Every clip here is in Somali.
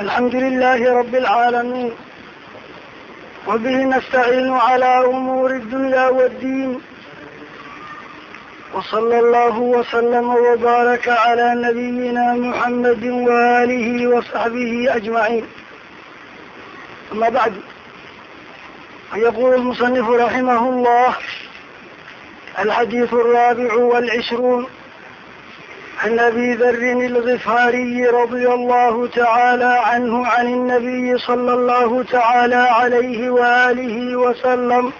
الحمد لله رب العالمين وبه نستعين على أمور الدنيا والدين وصلى الله وسلم وبارك على نبينا محمد وآله وصحبه أجمعين أما بعد يقول المصنف رحمه الله الحديث الرابع والعشرون عن أبي ذر الغفاري رضي الله تعالى عنه عن النبي صلى الله تعالى عليه وآله وسلم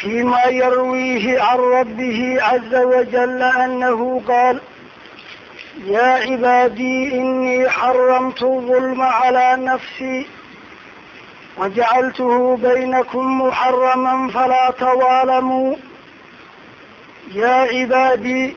فيما يرويه عن ربه عز وجل أنه قال يا عبادي إني حرمت الظلم على نفسي وجعلته بينكم محرما فلا تظالموا يا عبادي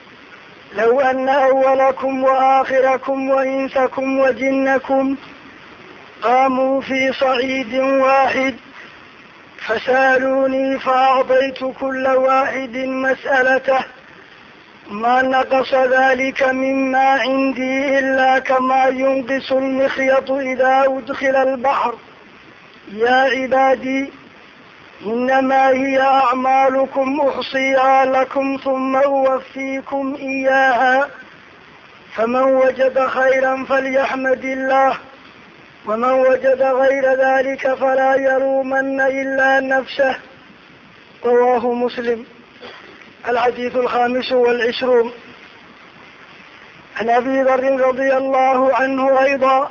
لو أن أولكم وآخركم وإنسكم وجنكم قاموا في صعيد واحد فسألوني فأعطيت كل واحد مسألته ما نقص ذلك مما عندي إلا كما ينقص المخيط إذا أدخل البحر يا عبادي إنما هي أعمالكم أحصيها لكم ثم أوفيكم إياها فمن وجد خيرا فليحمد الله ومن وجد غير ذلك فلا يلومن إلا نفسه رواه مسلم الحديث الخامس والعشرون عن أبي ذر رضي الله عنه أيضا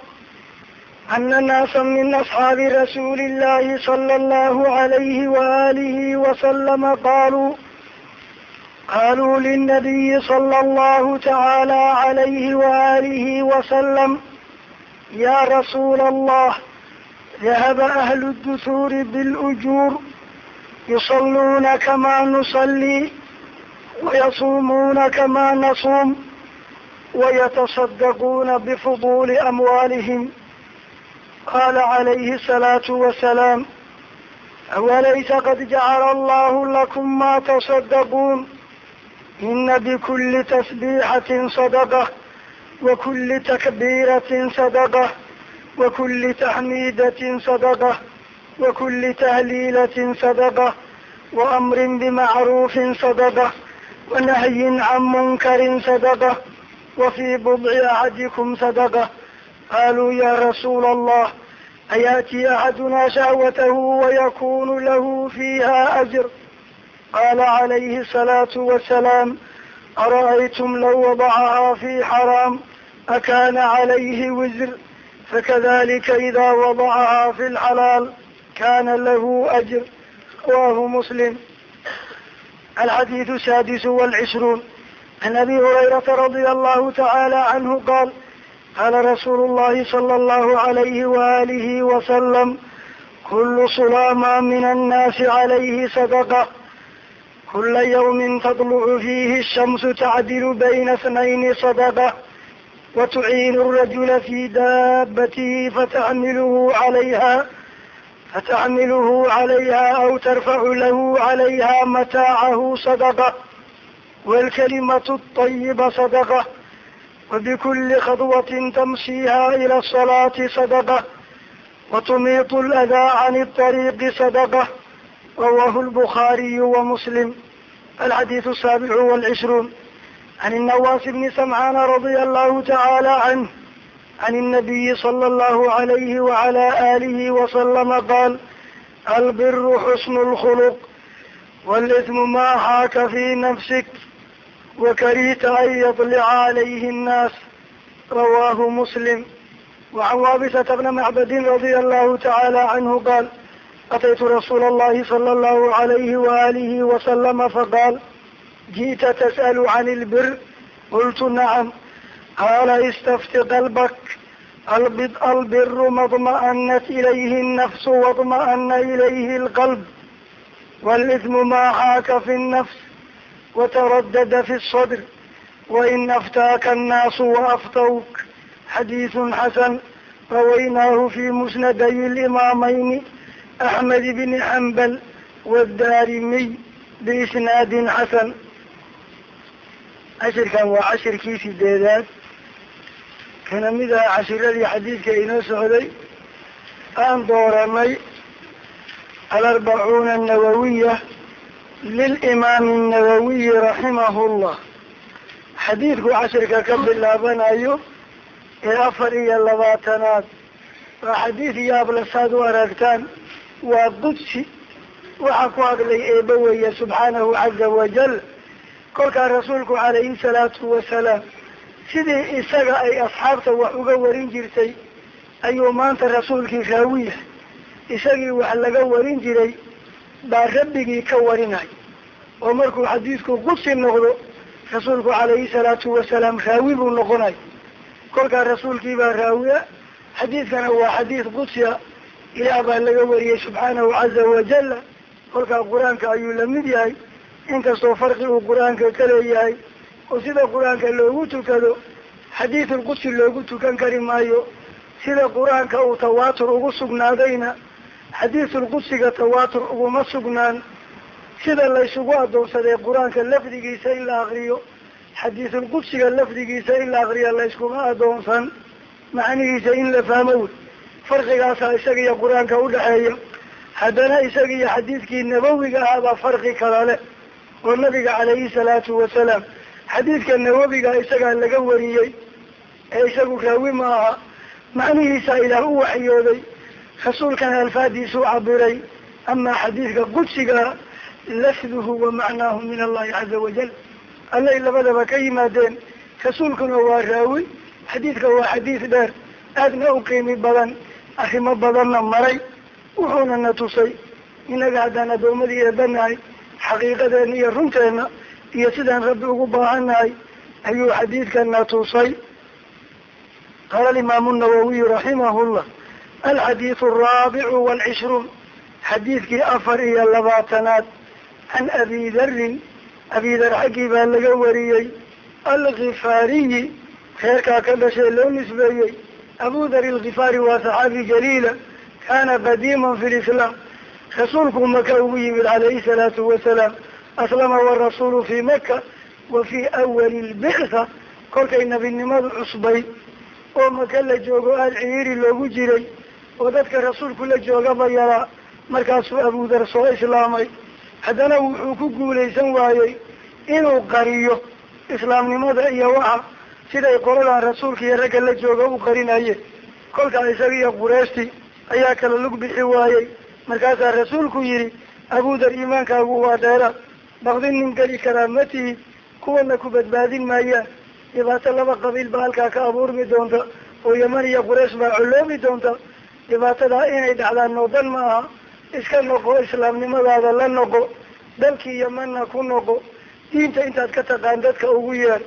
أن ناسا من أصحاب رسول الله صلى الله عليه وآله وسلم قالوا قالوا للنبي صلى الله تعالى عليه وآله وسلم يا رسول الله ذهب أهل الدثور بالأجور يصلون كما نصلي ويصومون كما نصوم ويتصدقون بفضول أموالهم qaala calayhi asalaatu wasalaam awalaysa qad jacala allahu lakum maa tasaddaquun ina bikulli tasbiixatin sadaqa wakuli takbiiratin sadaqa wakuli taxmiidatin sadaqa wakuli tahliilatin sadaqa waamrin bimacruufin sadaqa wanahyin can munkarin sadaqa wafii budci axadikum sadaqa qaaluu yaa rasuula allah أياتي أحدنا شهوته ويكون له فيها أجر قال عليه الصلاة والسلام أرأيتم لو وضعها في حرام أكان عليه وزر فكذلك إذا وضعها في الحلال كان له أجر رواه مسلم الحديث السادس والعشرون عن أبي هريرة رضي الله تعالى عنه قال قال رسول الله صلى الله عليه وآله وسلم كل صلامة من الناس عليه صدقة كل يوم تطلع فيه الشمس تعدل بين اثنين صدقة وتعين الرجل في دابته فتحمله عليها فتحمله عليها أو ترفع له عليها متاعه صدقة والكلمة الطيبة صدقة وبكل خطوة تمشيها إلى الصلاة صدقة وتميط الأذى عن الطريق صدقة رواه البخاري ومسلم الحديث السابع والعشرون عن النواس بن سمعان رضي الله تعالى عنه عن النبي صلى الله عليه وعلى آله وسلم قال البر حسن الخلق والإثم ما حاك في نفسك wakarihta an yadlica calayhi nnaas rawaahu muslim wacan waabisata bna macbadin radia allahu tacaala canhu qaal ataytu rasuula allahi sala allahu alayhi waalihi wasalama faqaal ji'ta tas'alu can ilbir qultu nacam qaala istafti qalbak albid albiru madma'anat ilayhi nnafsu waadma'ana ilayhi alqalb walitmu maa xaaka fi nnafs وتردد في الصدر وإن أفتاك الناس وأفتوك حديث حسن رويناه في مسندي الإمامين أحمد بن حنبل والدارمي بإسناد حسن cashirkan waa cashirkii sideedaad kana mid ah cashiradii xadiidka inoo socday aan dooranay alarbacuuna annawawiya lilimaami annawawiyi raximahu llah xadiidku cashirka ka bilaabanayo ee afar iyo labaatanaad waa xadiid yaable saad u aragtaan waa qudsi waxaa ku hadlay eeba weeye subxaanahu caza wajal kolkaa rasuulku calayhi salaatu wasalaam sidii isaga ay asxaabta wax uga warin jirtay ayuu maanta rasuulkii raawiya isagii wax laga warin jiray baa rabbigii ka warinay. oo markuu xadiidku qudsi noqdo rasuulku calayhi salaatu wasalaam raawi buu noqonay. kolkaa rasuulkii baa raawiya xadiidkana waa xadiid qudsiya. ilaah baa laga wariyey subxaanahu caza wajala kolkaa qur'aanka ayuu la mid yahay. inkastoo farqi uu qur'aanka ka leeyahay. oo sida qur'aanka loogu tukado xadiidul qudsi loogu tukan kari maayo. sida qur'aanka uu tawaatur ugu sugnaadayna xadiidul qudsiga tawaatur uguma sugnaan. Sida laysugu adoonsaday qur'aanka lafdigiisa in la akriyo xadiidul qudsiga lafdigiisa in la akriyo layskuma adoonsan macnihiisa in la fahmo wey farqigaasaa isaga iyo qur'aanka udhaxeeya haddana isaga iyo xadiidkii nabawiga ahaabaa farqi kala leh oo nabiga calayhi salaatu wasalaam xadiidka nawawiga isagaa laga wariyey. Ee isagu raawi ma aha macnihiisa ilaah u waxyooday rasuulkana alfaadiisu cabiray amaa xadiidka qudsiga lafduhu wa macnaahu min allahi caza wajal allay labadaba ka yimaadeen rasuulkuna waa raawi xadiidka waa xadiid dheer. Aadna u qiimi badan arrimo badanna maray wuxuuna na tusay. Inaga haddaan addoomadii eebanahay xaqiiqadeena iyo runteena iyo sidaan rabbi ugu baahannahay ayuu xadiidkana tusay. Qaala alimaamu nawawiyu raximahullah alxadiidu alraabicu waalcishruun xadiidkii afar iyo labaatanaad can abi darin abi dar xaggii baa laga wariyey alkifaariyi reerkaa ka dhashay loo nisbeeyey abu dar alkifaari waa saxaabi jaliila kaana qadiiman fi lislaam rasuulku maka ugu yimid calayhi salaatu wasalaam aslama warasuulu fii maka wa fii awali lbictha kolkay nabinimadu cusbay oo maka la joogo aada cihiiri loogu jiray oo dadka rasuulku la joogaba yaraa markaasuu abudar soo islaamay haddana wuxuu ku guulaysan waayey inuu qariyo islaamnimada iyo waxa siday qoladan rasuulka iyo ragga la jooga u qarinayeen kolkaa isaga iyo qureeshtii ayaa kala lug bixi waayey. Markaasaa rasuulku yihi abudar iimaankaagu waa dheeraad bakdin nin geli karaa ma tihid kuwana ku badbaadin maayaan dhibaato laba qabiil baa halkaa ka abuurmi doonta oo yaman iyo quraysh baa coloobi doonta dhibaatadaa inay dhacdaan noodan ma aha iska noqo islaamnimadaada la noqo dalkii yamanna ku noqo diinta intaad ka taqaan dadka ugu yeer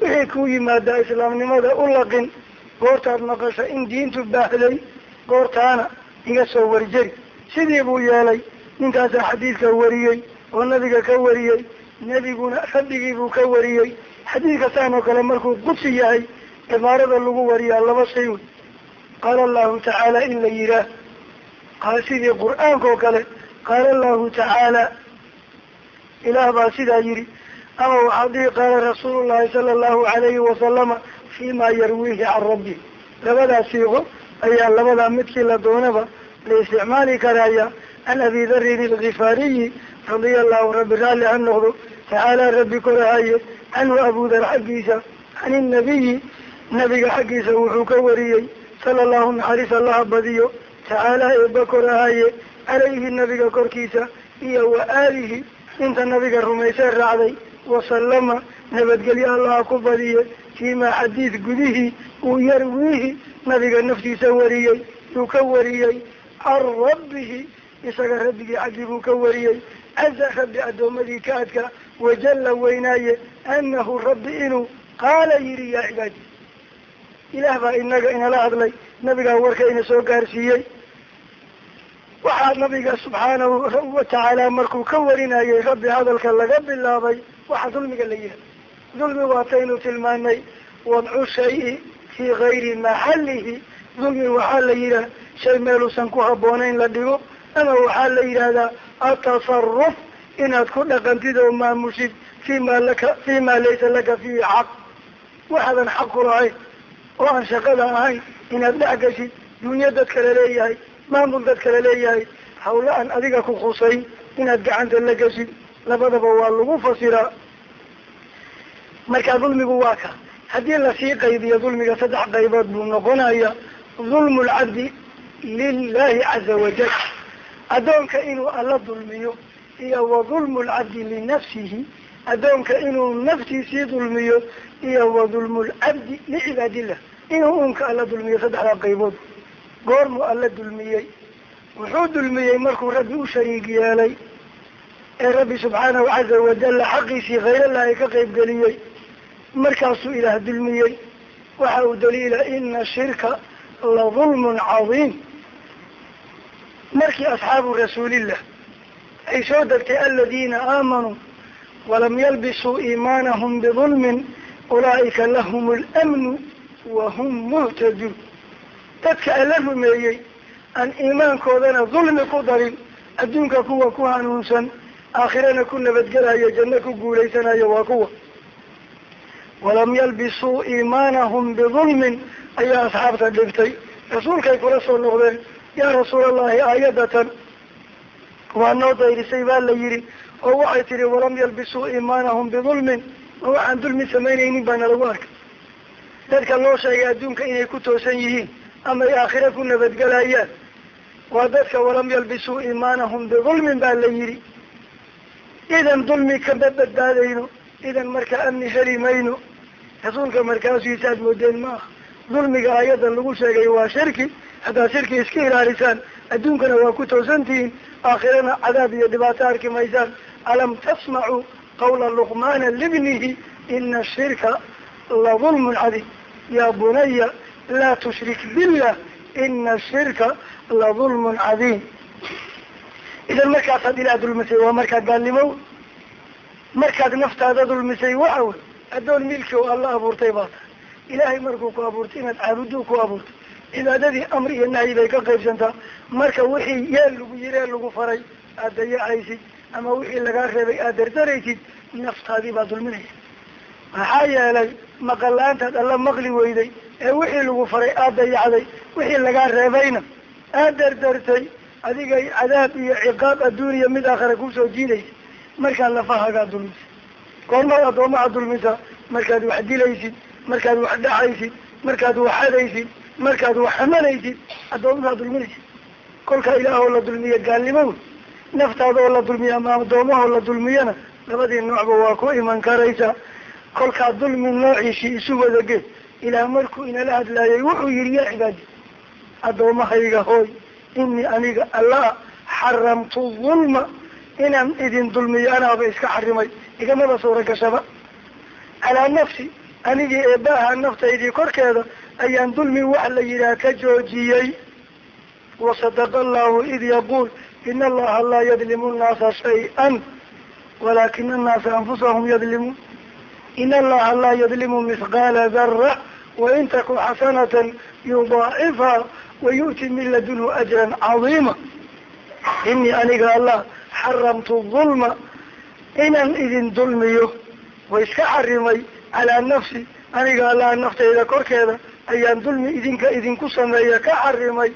wixii ku yimaadaa islaamnimada u laqin goortaad maqasho in diintu baahday goortaana iga soo warjeri. Sidii buu yeelay ninkaasaa xadiidka wariyey oo nabiga ka wariyey nebiguna rabbigii buu ka wariyey. Xadiidka saan oo kale markuu qudsi yahay cibaarada lagu wariyaa laba shay wey qaala allahu tacaala in la yihaah sidii qur'aanka oo kale qaala allahu tacaala ilaah baa sidaa yidhi ama waxaa dhihi qaala rasuulu llahi sala allahu alayhi wasalama fi ma yarwiihi can rabbi labadaa siiqo ayaa labadaa midkii la doonaba la isticmaali karaya can abi darin algifaariyi radia allahu rabbi raalli ha noqdo tacaala rabbi korahaye canhu abudar xaggiisa can inabiyi nabiga xaggiisa wuxuu ka wariyey sala allahu naxariis allaha badiyo tacaala eeba korahaye calayhi nabiga korkiisa iyo wa aalihi inta nabiga rumaysee raacday wasalama nabadgelyo allaha ku badiye fiimaa xadiid gudihii uu yarwiihi nabiga naftiisa wariyey yuu ka wariyey can rabbihi isaga rabbigii xaggii buu ka wariyey caza rabbi addoomadii ka adka wajalla weynaaye anahu rabbi inuu qaala yidhi yaa cibaadi ilaah baa inaga inala hadlay. Nabigaa warka ina soo gaarsiiyey. Waxaa nabiga subxaanahu watacaala markuu ka warinayay rabbi hadalka laga bilaabay waxa dulmiga la yihaha dulmi waataynu tilmaanay wadcu shayi fii gayri maxallihi. Dulmi waxaa la yidhaha shay meeluusan ku habboonayn la dhigo. Ama waxaa la yidhahdaa atasaruf inaad ku dhaqantid oo maamushid fi ma laka fi ma laysa laka fiihi xaq. Waxaadan xaq ku lahayn oo aan shaqada ahayn inaad dhex gashid dunyo dad kale leeyahay. Maamul dad kale leeyahay. Hawla aan adiga ku khusayn inaad gacanta la gashid labadaba waa lagu fasiraa marka dulmigu waa ka. Haddii la sii qaybiyo dulmiga saddex qaybood buu noqonaya dulmu lcabdi lilahi caza wajal addoonka inuu alla dulmiyo iyo wa dulmu lcabdi linafsihi. Addoonka inuu naftiisii dulmiyo iyo wa lcabdi licibaadillah inuu unka alla dulmiyo saddexdaa qaybood goormuu alla dulmiyey. Wuxuu dulmiyey markuu rabbi u shariig yeelay. Ee rabbi subxaanahu caza wajalla xaqiisii khayrallahi ka qaybgeliyey markaasuu ilaah dulmiyey. Waxa uu daliila ina shirka la dulmun cadiim markii asxaabu rasuulillah ay soo degtay aladiina aamanuu walam yalbisuu iimaanahum bidulmin ulaa'ika lahum اlamnu wahum muhtaduun dadka alla rumeeyey aan iimaankoodana dulmi ku darin adduunka kuwa ku hanuunsan aakhirana ku nabadgelayo janno ku guulaysanayo waa kuwa. Walam yalbisuu iimaanahum bidulmin ayaa asxaabta dhibtay. Rasuulkay kula soo noqdeen yaa rasuul allahi aayadatan. Waa noo dayrisay baa la yidhi oo waxay tihi walam yalbisuu iimaanahum bidulmin ma waxaan dulmi samaynaynin baana lagu arkay dadka loo sheegay adduunka inay ku toosan yihiin ama ay aakhira ku nabadgelayaan waa dadka walam yalbisuu iimaanahum bidulmin baa la yidhi. Idan dulmi kama badbaadayno idan marka amni heli mayno rasuulka markaasuisa aad moodeen ma aha. Dulmiga ayadan lagu sheegay waa shirki haddaad shirki iska ilaalisaan adduunkana waa ku toosantihiin aakhirana cadaab iyo dhibaato arki maysaan. Alam tasmacuu qawla luqmaana libnihi ina ashirka la dulmun cadiim ya bunaya laa tushrik billah ina ashirka la dulmun cadiim idan markaasaad ilaah dulmisay waa markaad gaalnimo markaad naftaada dulmisay waxa wey addoon milki oo alla abuurtay baa tahay ilaahay markuu ku abuurtay inaad caabuduu ku abuurtay cibaadadii amri iyo nahyi bay ka qaybsantaa marka wixii yeel lagu yiree lagu faray aad dayacaysid ama wixii lagaa reebay aad dardaraysid naftaadii baa dulminaysa maxaa yeelay maqal la'aantaad alla maqli weyday ee wixii lagu faray aad dayacday wixii lagaa reebayna. Aad dardartay adigay cadaab iyo ciqaab adduuniya mid aakhira ku soo jiidaysa. Markaad lafahagaa dulmisa goormaad addoomaha dulmisa markaad wax dilaysid markaad wax dhacaysid markaad wax hadaysid markaad wax xamanaysid addoomahaa dulminaysid. Kolkaa ilaahoo la dulmiya gaalnimo wey. Naftaada la dulmiya ama addoomahoo la dulmiyana labadii noocba waa ku iman karaysa kolkaa dulmi noociisii isu wadage ilaah markuu inala hadlaayay wuxuu yihi yaa cibaadi addoomahayga hooy inii aniga allah xaramtu dulma inaan idin dulmiyo anaaba iska xarimay igamaba suura gashaba. Calaa nafsi anigii eebaaha naftaydii korkeeda ayaan dulmi wax la yidhaah ka joojiyey. Wasadaqa allahu id yaquul ina allaha laa yadlimu nnaasa shay-an walaakina annaasa anfusahum yadlimuun in allaha laa yadlimu mithqaala dara wain taku xasanatan yudaacifha wayu'ti min ladunhu ajran cadiima inii aniga allah xaramtu dulma inaan idin dulmiyo way iska xarimay calaa nafsi aniga allah nafteyda korkeeda ayaan dulmi idinka idinku sameeya ka xarimay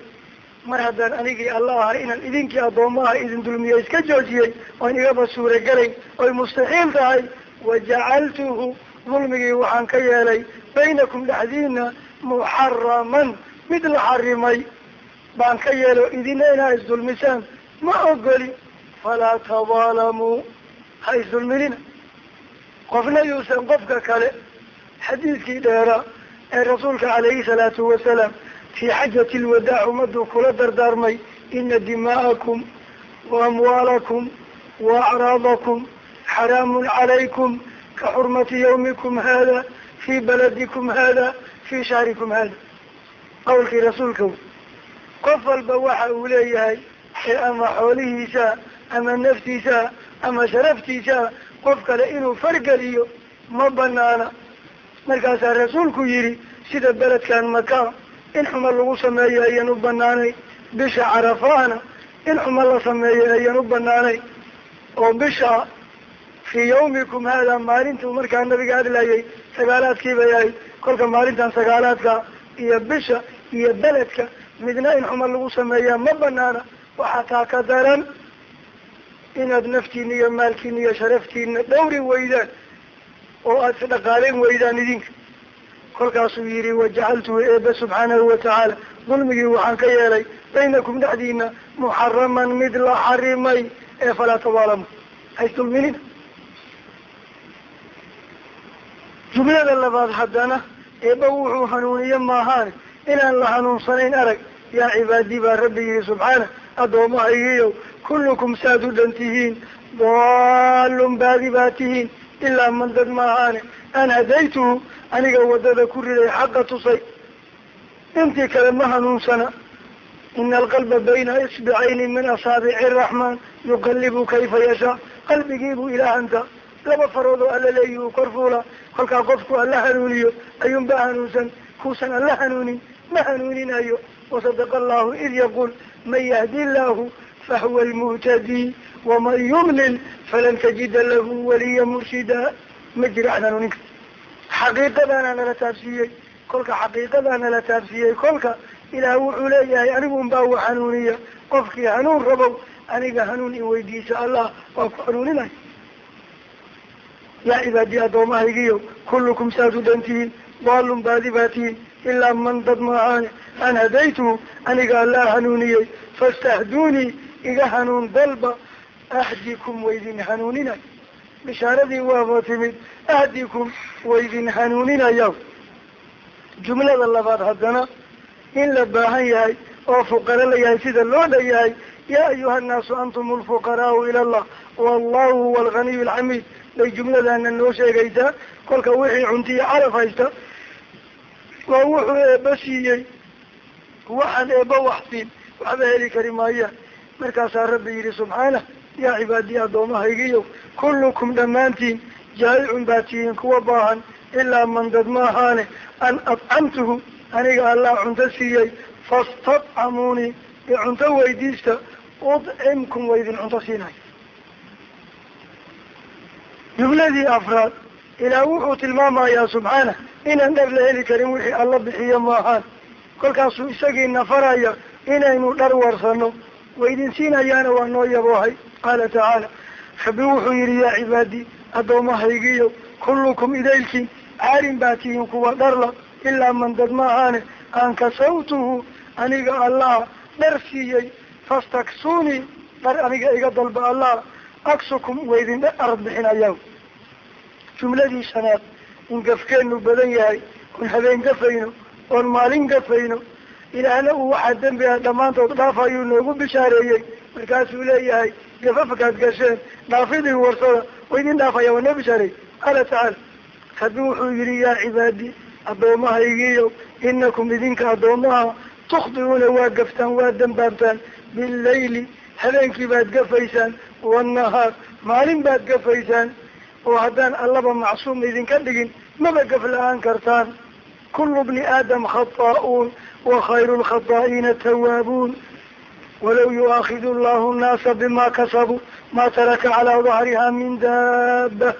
mar haddaan anigii allah ahay inaan idinkii addoomaha idin dulmiyo iska joojiyey oon igaba suuragelayn oy mustaxiil tahay wajacaltuhu dulmigii waxaan ka yeelay baynakum dhexdiina muxaraman mid la xarimay baan ka yeelo idina inaa isdulmisaan ma ogoli falaa tadaalamuu ha isdulminina qofna yuusan qofka kale xadiidkii dheeraa ee rasuulka calayhi salaatu wasalaam fii xajati lwadaac ummaduu kula dardaarmay ina dimaa'akum wa amwaalakum wa acraadakum xaraamun calaykum ka xurmati yawmikum hada fii baladikum hada fii shahrikum hada qawlkii rasuulka wey qof walba waxa uu leeyahay ee ama xoolihiisa ama naftiisa ama sharaftiisa qof kale inuu fargeliyo ma banaana markaasaa rasuulku yidhi sida beledkan maka in xuma lagu sameeyo ayaan u banaanay bisha carafaana in xuma la sameeyo ayaan u banaanay oo bisha fii yawmikum hada maalintuu markaa nabiga hadlayay sagaalaadkii bay ahayd kolka maalintan sagaalaadka iyo bisha iyo beledka midna in xuma lagu sameeyaa ma banaana waxaa taa ka daran inaad naftiina iyo maalkiina iyo sharaftiina dhowri weydaan oo aada isdhaqaaleyn weydaan idinka. Kolkaasuu yihi wajacaltuhu eebe subxaanahu watacaala dulmigii waxaan ka yeelay baynakum dhexdiina muxaraman mid la xarimay. Ee falaa tabaalamu haysdulminina jumlada labaad haddana eeba wuxuu hanuuniye maahaane inaan la hanuunsanayn arag. Yaa cibaadii baa rabbi yihi subxaana addoommahaygiiyow kullukum saad u dhan tihiin daalun baadi baa tihiin ilaa man dad maahaane. An hadaytuhu aniga waddada ku riday xaqa tusay. Intii kale ma hanuunsana. Ina alqalba bayna isbicayni min asaabici araxmaan yuqallibu kayfa yashaa. Qalbigiibuu ilaahanta laba farood oo alla leeyi uu kor fuula kolkaa qofku alla hanuuniyo ayuunba hanuunsan kuusan alla hanuunin ma hanuuninayo. Wasadaqa allahu id yaquul man yahdi illahu fahuwa almuhtadii waman yudlil falan tajida lahu waliya murshida. Ma jiro axd hanuuninka. Xaqiiqadaana nala taabsiiyey kolka xaqiiqadaa nala taabsiiyey kolka ilaah wuxuu leeyahay anigu unbaa wa hanuuniya. Qofkii hanuun rabow aniga hanuun i weydiisa allah waa ku hanuuninaya yaa cibaadii addoommahaygiyo kullukum saad u dhantihiin daalun baadi baa tihiin ilaa man dad maahaane an hadaytuhu aniga allaa hanuuniyey. Fastahduunii iga hanuun dalba ahdikum waydin hanuuninay bishaaradii waaba timid ahdikum waydin hanuuninaya jumlada labaad haddana in la baahan yahay oo fuqaro la yahay sida loo dhan yahay yaa ayuha nnaasu antum alfuqaraau ila allah wallahu huwa alganiy alxamiid bay jumladana noo sheegaysaa. Kolka wixii cuntiyo calaf haysta waa wuxuu eeba siiyey. Waxaan eeba wax siin waxba heli kari maayaan. Markaasaa rabbi yidhi subxaanah yaa cibaadii addoommahaygiyo kullukum dhammaantiin jaa-icun baa tihiin kuwa baahan ilaa man dad ma ahaane. An adcamtuhu aniga allah cunto siiyey fastadcamuunii i cunto weydiista udcimkum waydin cunto siinayo jumladii afraad ilaah wuxuu tilmaamayaa subxaana inaan dhar la heli karin wixii alla bixiyo maahaan kolkaasuu isagii nafaraya inaynu dhar warsano waydin siinayaana waa noo yaboohay. Qaala tacaala rabbi wuxuu yihi yaa cibaadii addoommahaygiyo kullukum idaylkiin caarin baa tihiin kuwa dharla ilaa man dad ma ahaane aan kasawtuhu aniga allah dhar siiyey fastaksuunii dhar aniga iga dalba allah aksukum waydin arad bixinayaa jumladii shanaad in gafkeenu badan yahay oon habeen gafayno oon maalin gafayno ilaahna uu waxaa dembi ah dhammaantood dhaaf ayuu noogu bishaareeyey. Markaasuu leeyahay gafafkaad gasheen dhaafidii warsada wa idin dhaafaya waa noo bishaareeyey. Qaala tacaala rabbi wuxuu yihi yaa cibaadi addoommahaygiiyo inakum idinka addoomaha tukhdiuuna waa gaftaan waa dambaabtaan billayli habeenkii baad gafaysaan wanahaar maalin baad gafaysaan oo haddaan allaba macsuum idinka dhigin maba gaf la'aan kartaan. Kulu bni aadam khataa'uun wa khayru lkhataa'iina tawaabuun walow yu'aakidu allahu nnaasa bima kasabuu ma taraka calaa dahriha min daaba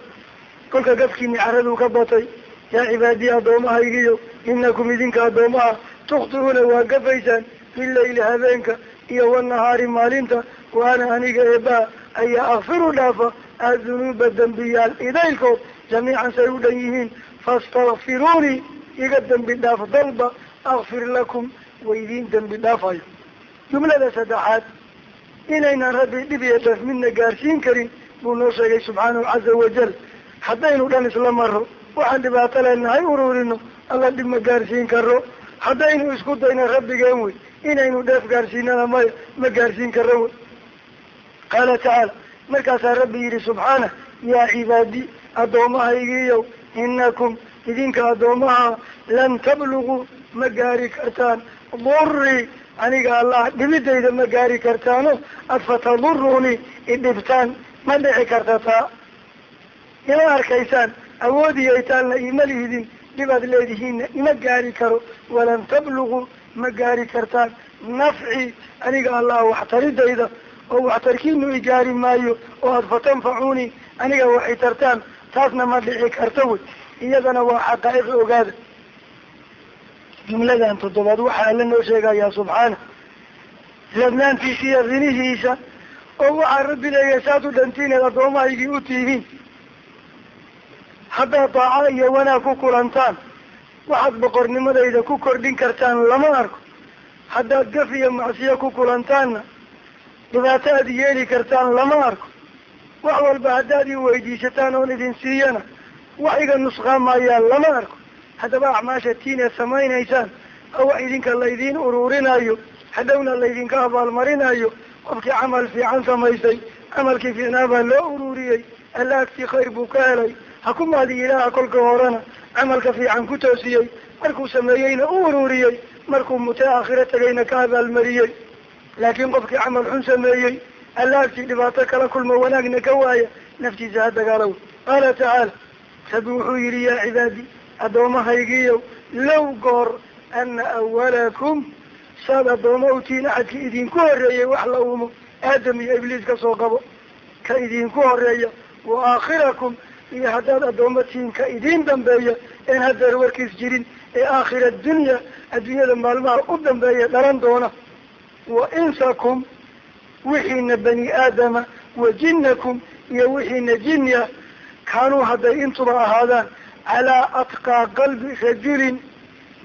kolka gafkiini caraduu ka batay yaa cibaadiyi addoommahaygiyo inakum idinka addoomaha tukhti'uuna waa gafaysaan billayli habeenka iyo wanahaari maalinta wa ana aniga eebaa ayaa akfiru dhaafa adunuuba dembiyaal idaylkood jamiican say u dhan yihiin faastakfiruunii iga dembi dhaaf dalba akfir lakum waydiin dembi dhaafayo. Jumlada saddexaad inaynan rabbi dhib iyo dheef midna gaarsiin karin buu noo sheegay subxaanahu caza wajal haddaynu dhan isla maro waxaan dhibaato leenahay ururino alla dhib ma gaarsiin karo haddaynu isku dayna rabbigeen wey inaynu dheef gaarsiinana maya ma gaarsiin karo wey qaala tacaala markaasaa rabbi yidhi subxaana yaa cibaadi addoommahaygiiyow inakum idinka addoomaha lan tabluguu ma gaari kartaan. Durii aniga allah dhibidayda ma gaari kartaano afatadurunii idhibtaan ma dhici karta taa. Ima arkaysaan awoodiyaytaanna ima lihidin dhibaad leedihiinna ima gaari karo walan tabluguu ma gaari kartaan. Nafci aniga allah waxtaridayda oo waxtarkiinu igaari maayo oo aada fatanfacuunii aniga waxay tartaan taasna ma dhici karta wey. Iyadana waa xaqaa'iq ogaada. Jumladan toddobaad waxaa alla noo sheegayaa subxaana. Ladnaantiisa iyo rinihiisa oo waxaa rabbi leeyahay saad u dhantiineed addoomahaygii u tihiin. Haddaad daaco iyo wanaag ku kulantaan waxaad boqornimadayda ku kordhin kartaan lama arko. Haddaad gaf iyo macsiyo ku kulantaanna dhibaato aad yeeli kartaan lama arko. Wax walba haddaad ii weydiisataan oon idin siiyana wax iga nusqaamayaa lama arko. Haddaba acmaasha tiin eed samaynaysaan oo wax idinka laydiin ururinayo hadhowna laydinka abaalmarinayo qofkii camal fiican samaysay camalkii fiicnaa baa loo ururiyey alla agtii khayr buu ka helay. Ha ku mahdi ilaaha kolka horena camalka fiican ku toosiyey markuu sameeyeyna u ururiyey markuu mutay aakhiro tegayna ka abaalmariyey. Laakiin qofkii camal xun sameeyey alla agtii dhibaato kala kulma wanaagna ka waaya naftiisa ha dagaalow. Qaala tacaala rabbi wuxuu yidhi yaa cibaadi addoommahaygiiyow low goor ana awalakum saad addooma utiin axadkii idinku horreeyey wax la uumo aadam iyo ibliis ka soo qabo. Ka idinku horreeya wa aakhirakum iyo haddaad addooma tiin ka idiin dambeeya een haddeer warkiis jirin ee aakhira dunya adduunyada maalmaha u dambeeya dhalan doona. Wa insakum wixiina bani aadama wa jinnakum iyo wixiina jinya kaanuu hadday intuba ahaadaan calaa atqaa qalbi rajulin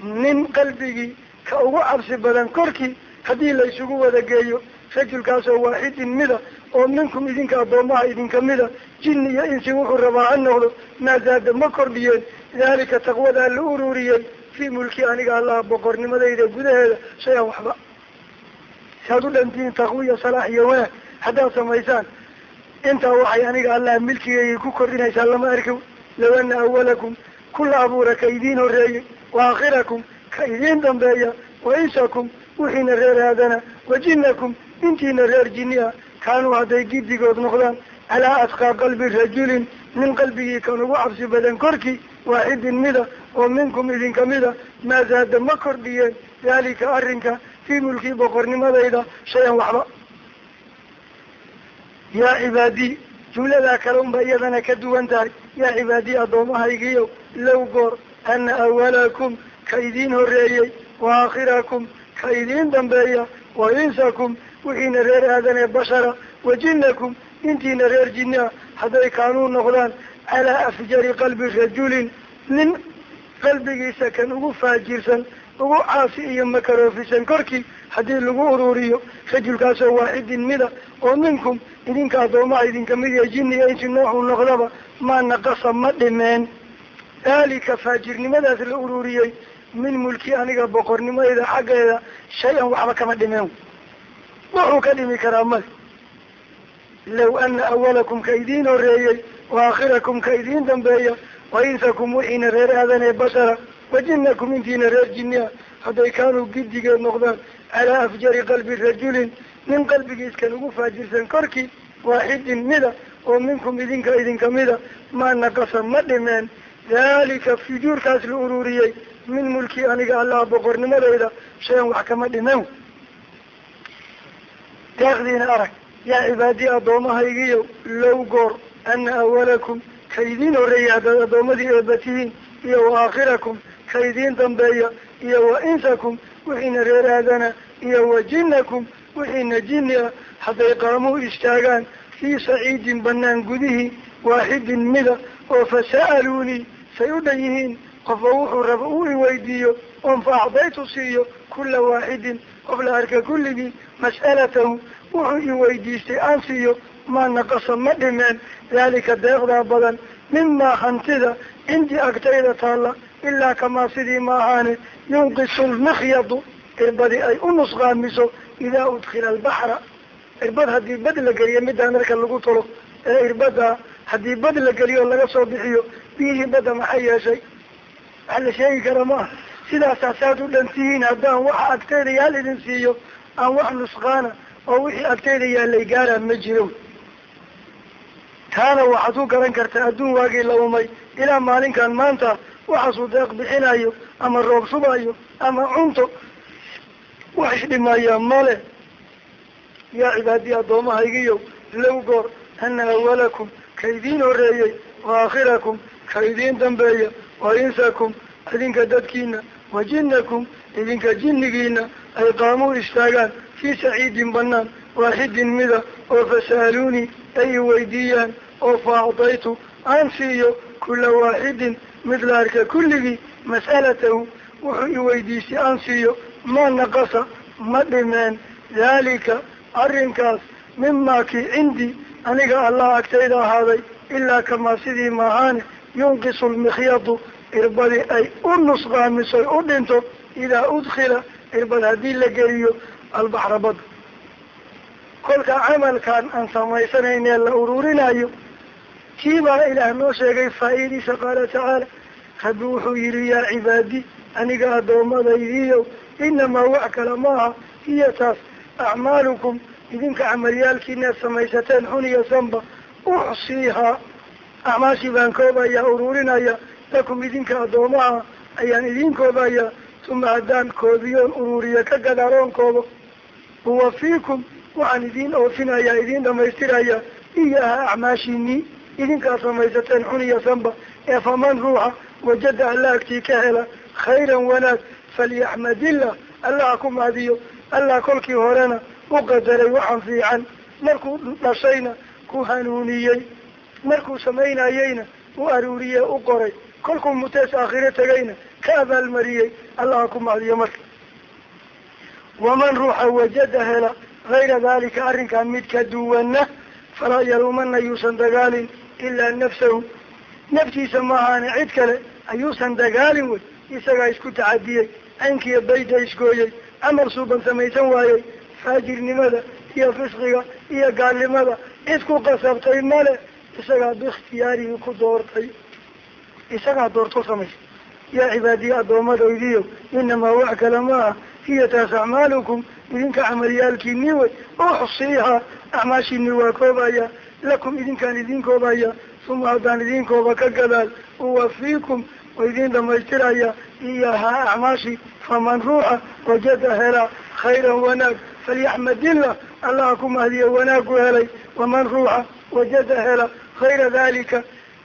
nin qalbigii ka ugu cabsi badan korkii haddii la isugu wada geeyo rajulkaasoo waaxidin mida oo minkum idinka addoomaha idinka mida jinni iyo insi wuxuu rabaa ha noqdo maa ma kordhiyeen. Daalika taqwadaa la ururiyey fii mulki aniga allaha boqornimadayda gudaheeda shay-an waxba. Saad u dhantiin taqwiya salaax iyo wanaag. Haddaad samaysaan intaa waxay aniga allaha milkigeygay ku kordhinaysaa lama arki low ana awalakum kula abuura ka idiin horreeyey. Wa aakhirakum ka idiin dambeeya. Wa insakum wixiina reer aadana wa jinnakum intiina reer jinni ah kaanuu hadday giddigood noqdaan calaa atqaa qalbi rajulin nin qalbigii kan ugu cabsi badan korkii waaxidin mida oo minkum idinka mida maa zaada ma kordhiyeen daalika arrinka fii mulkii boqornimadayda shay-an waxba yaa cibaadii jumladaa kale unba iyadana ka duwan tahay yaa cibaadii addoommahaygiiyo low goor ana awalakum ka idiin horreeyey wa aakhirakum ka idiin dambeeya wa insakum wixiina reer aadanee bashara wa jinnakum intiina reer jinni ah hadday kaanuu noqdaan calaa afjari qalbi rajulin nin qalbigiisa kan ugu faajirsan ugu caasi iyo makaroofisan korkii haddii lagu ururiyo rajulkaasoo waaxidin mida oo minkum idinka addoomaha idinka mid iyo jinni iyo insi noocuu noqdaba maa naqasa ma dhimeen daalika faajirnimadaas la ururiyey min mulki aniga boqornimadeyda xaggeeda shay-an waxba kama dhimeen wuxuu ka dhimi karaa male low ana awalakum ka idiin horreeyey wa ka idiin dambeeya wa insakum wixiina reer aadanee bashara wa jinnakum intiina reer jinniha hadday kaanuu giddigeed noqdaan calaa afjari qalbi rajulin nin qalbigiiskan ugu faajirsan korkii waaxidin mida oo minkum idinka idinka mida. Maa naqasa ma dhimeen. Daalika fujuurkaas la ururiyey min mulkii aniga allah boqornimadayda shay-an wax kama dhiman deeqdiina arag yaa cibaadii addoommahaygiyo low goor ana awalakum ka idiin horreeya haddaad addoommadii eeba tihiin iyo wa aakhirakum ka idiin dambeeya iyo wa insakum wixiina reer aadana iyo wa jinnakum wixiina jinni ah hadday qaamuu istaagaan fii saciidin banaan gudihii waaxidin mida oo fasa'aluunii say u dhan yihiin qofba wuxuu raba uu iweydiiyo oon fa acdaytu siiyo kula waaxidin qof la arka kulligii mas'alatahu wuxuu iweydiistay aan siiyo maa naqasa ma dhimeen daalika deeqdaa badan mimaa hantida cindii agtayda taalla ilaa kamaa sidii ma ahaane yunqisu lmikhyadu irbadi ay u nusqaamiso idaa udkila albaxra. Irbad haddii bad la geliyo midaan marka lagu tolo ee irbada haddii bad la geliyo laga soo bixiyo biyihii badda maxay yeeshay? Waxa la sheegi kara maaha sidaasaa u dhantihiin haddaan waxa yaal idin siiyo aan wax nusqaana oo wixii agtayda yaalay gaara ma jiro taana waxaad ku garan kartaa adduun waagii la umay ilaa maalinkan maanta waxaasuu deeq bixinayo ama roob shubayo ama cunto. Wax isdhimaya male yaa cibaadii addoommahaygiyo low goor ana awalakum ka idiin horreeyey wa aakhirakum ka idiin dambeeya wa insakum idinka dadkiina wa jinnakum idinka jinnigiina ay qaamuu istaagaan fii saciidin banaan waaxidin mida oo fasa'aluunii ay iweydiiyaan oo fa acdaytu aan siiyo kula waaxidin mid la arka kulligii mas'alatahu wuxuu iweydiistay aan siiyo ma naqasa ma dhimeen daalika arrinkaas mimaa kii cindii aniga allah agtayda ahaaday ilaa kamaa sidii maahaane yunqisu lmikhyadu irbadi ay u nusqaamisoy u dhinto idaa udkila irbad haddii la geliyo albaxra badda kolka camalkan aan samaysanayne la ururinayo kii baa ilaah noo sheegay faa'idiisa qaala tacaala rabbi wuxuu yihi yaa cibaadi aniga addoomadaydiiyo inamaa wax kale maaha hiya taas acmaalukum idinka camalyaalkiinaad samaysateen xun iyo sanba uxsiihaa acmaashii baan koobaya ururinaya lakum idinka addoomaha ayaan idin koobaya uma haddaan koobiyoon ururiya ka gadaaroon koobo uwafiikum waxaan idin oofinaya idin dhamaystiraya iyaha acmaashiinii idinkaad samaysateen xun iyo sanba ee faman ruuxa wajada alla agtii ka hela khayran wanaag falyaxmadillah allaha ku mahdiyo allah kolkii horena u qadaray waxaan fiican markuu dhashayna ku hanuuniyey markuu samaynayeyna u aruuriye u qoray kolkuu mutees aakhiro tegayna ka abaalmariyey allaha ku mahdiyo marka. Waman ruuxa wajada hela hayra dalika arrinkan mid ka duwana falaa yaluumana yuusan dagaalin ilaa nafsahu. Naftiisa maahaane cid kale ayuusan dagaalin wey isagaa isku tacadiyey caynkiiyo bayda isgooyey camal suuban samaysan waayey faajirnimada iyo fisqiga iyo gaalnimada cid ku qasabtay male isagaa biikhtiyaarihii ku doortay. Isagaa doorto samaysa yaa cibaadiye addoomadaydiyo inamaa wax kale maaha hiya taas acmaalukum idinka camalyaalkiini wey uxsiihaa acmaashiini waa koobaya lakum idinkaan idin koobaya uma haddaan idin kooba ka gadaal uwafiikum wa idin dhamaystiraya iyahaa acmaashi faman ruuxa wajada helaa khayran wanaag falyaxmadillah allaha ku mahdiya wanaagu helay waman ruuxa wajada hela hayra dalika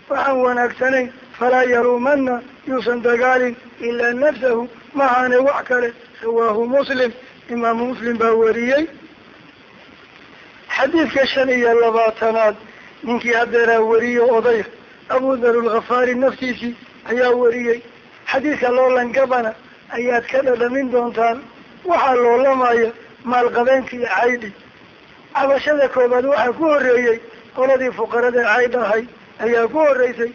waxaan wanaagsanayn falaa yaluumana yuusan dagaalin ilaa nafsahu mahaane wax kale rawaahu muslim imaamu muslim baa wariyey xadiidka shan iyo labaatanaad ninkii haddeeraa wariyo odaya abu dar naftiisii ayaa wariyey xadiidka loolangabana ayaad ka dhadhamin doontaan waxaa loolamaya maalqabeenka iyo caydhi cabashada koobaad waxaa ku horreeyey qoladii fuqarada caydh ahay ayaa ku horreysay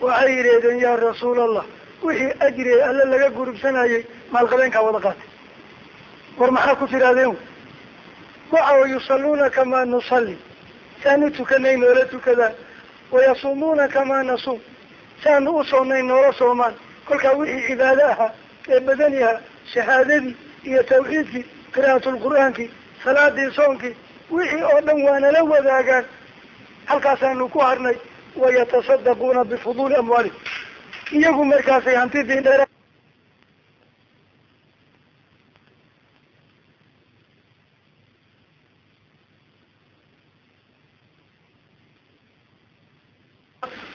waxay yidhahdeen yaa rasuul allah wixii ajri alle laga gurubsanayay maalqabeenkaa wada qaatay. War maxaa ku tirahdeen waxa yusalluuna kamaa nusalli saanu tukanay noola tukadaan wayasuumuuna kamaa nasuum saanu u soonnay noola soomaan. Kolkaa wixii cibaado ahaa ee badani ahaa shahaadadii iyo tawxiidkii qira'atulqur'aankii salaadii soonkii wixii oo dhan waanala wadaagaan. Halkaasaanu ku harnay wayatasaddaquuna bifuduuli amwaalihim iyagu markaasay hantidii dheer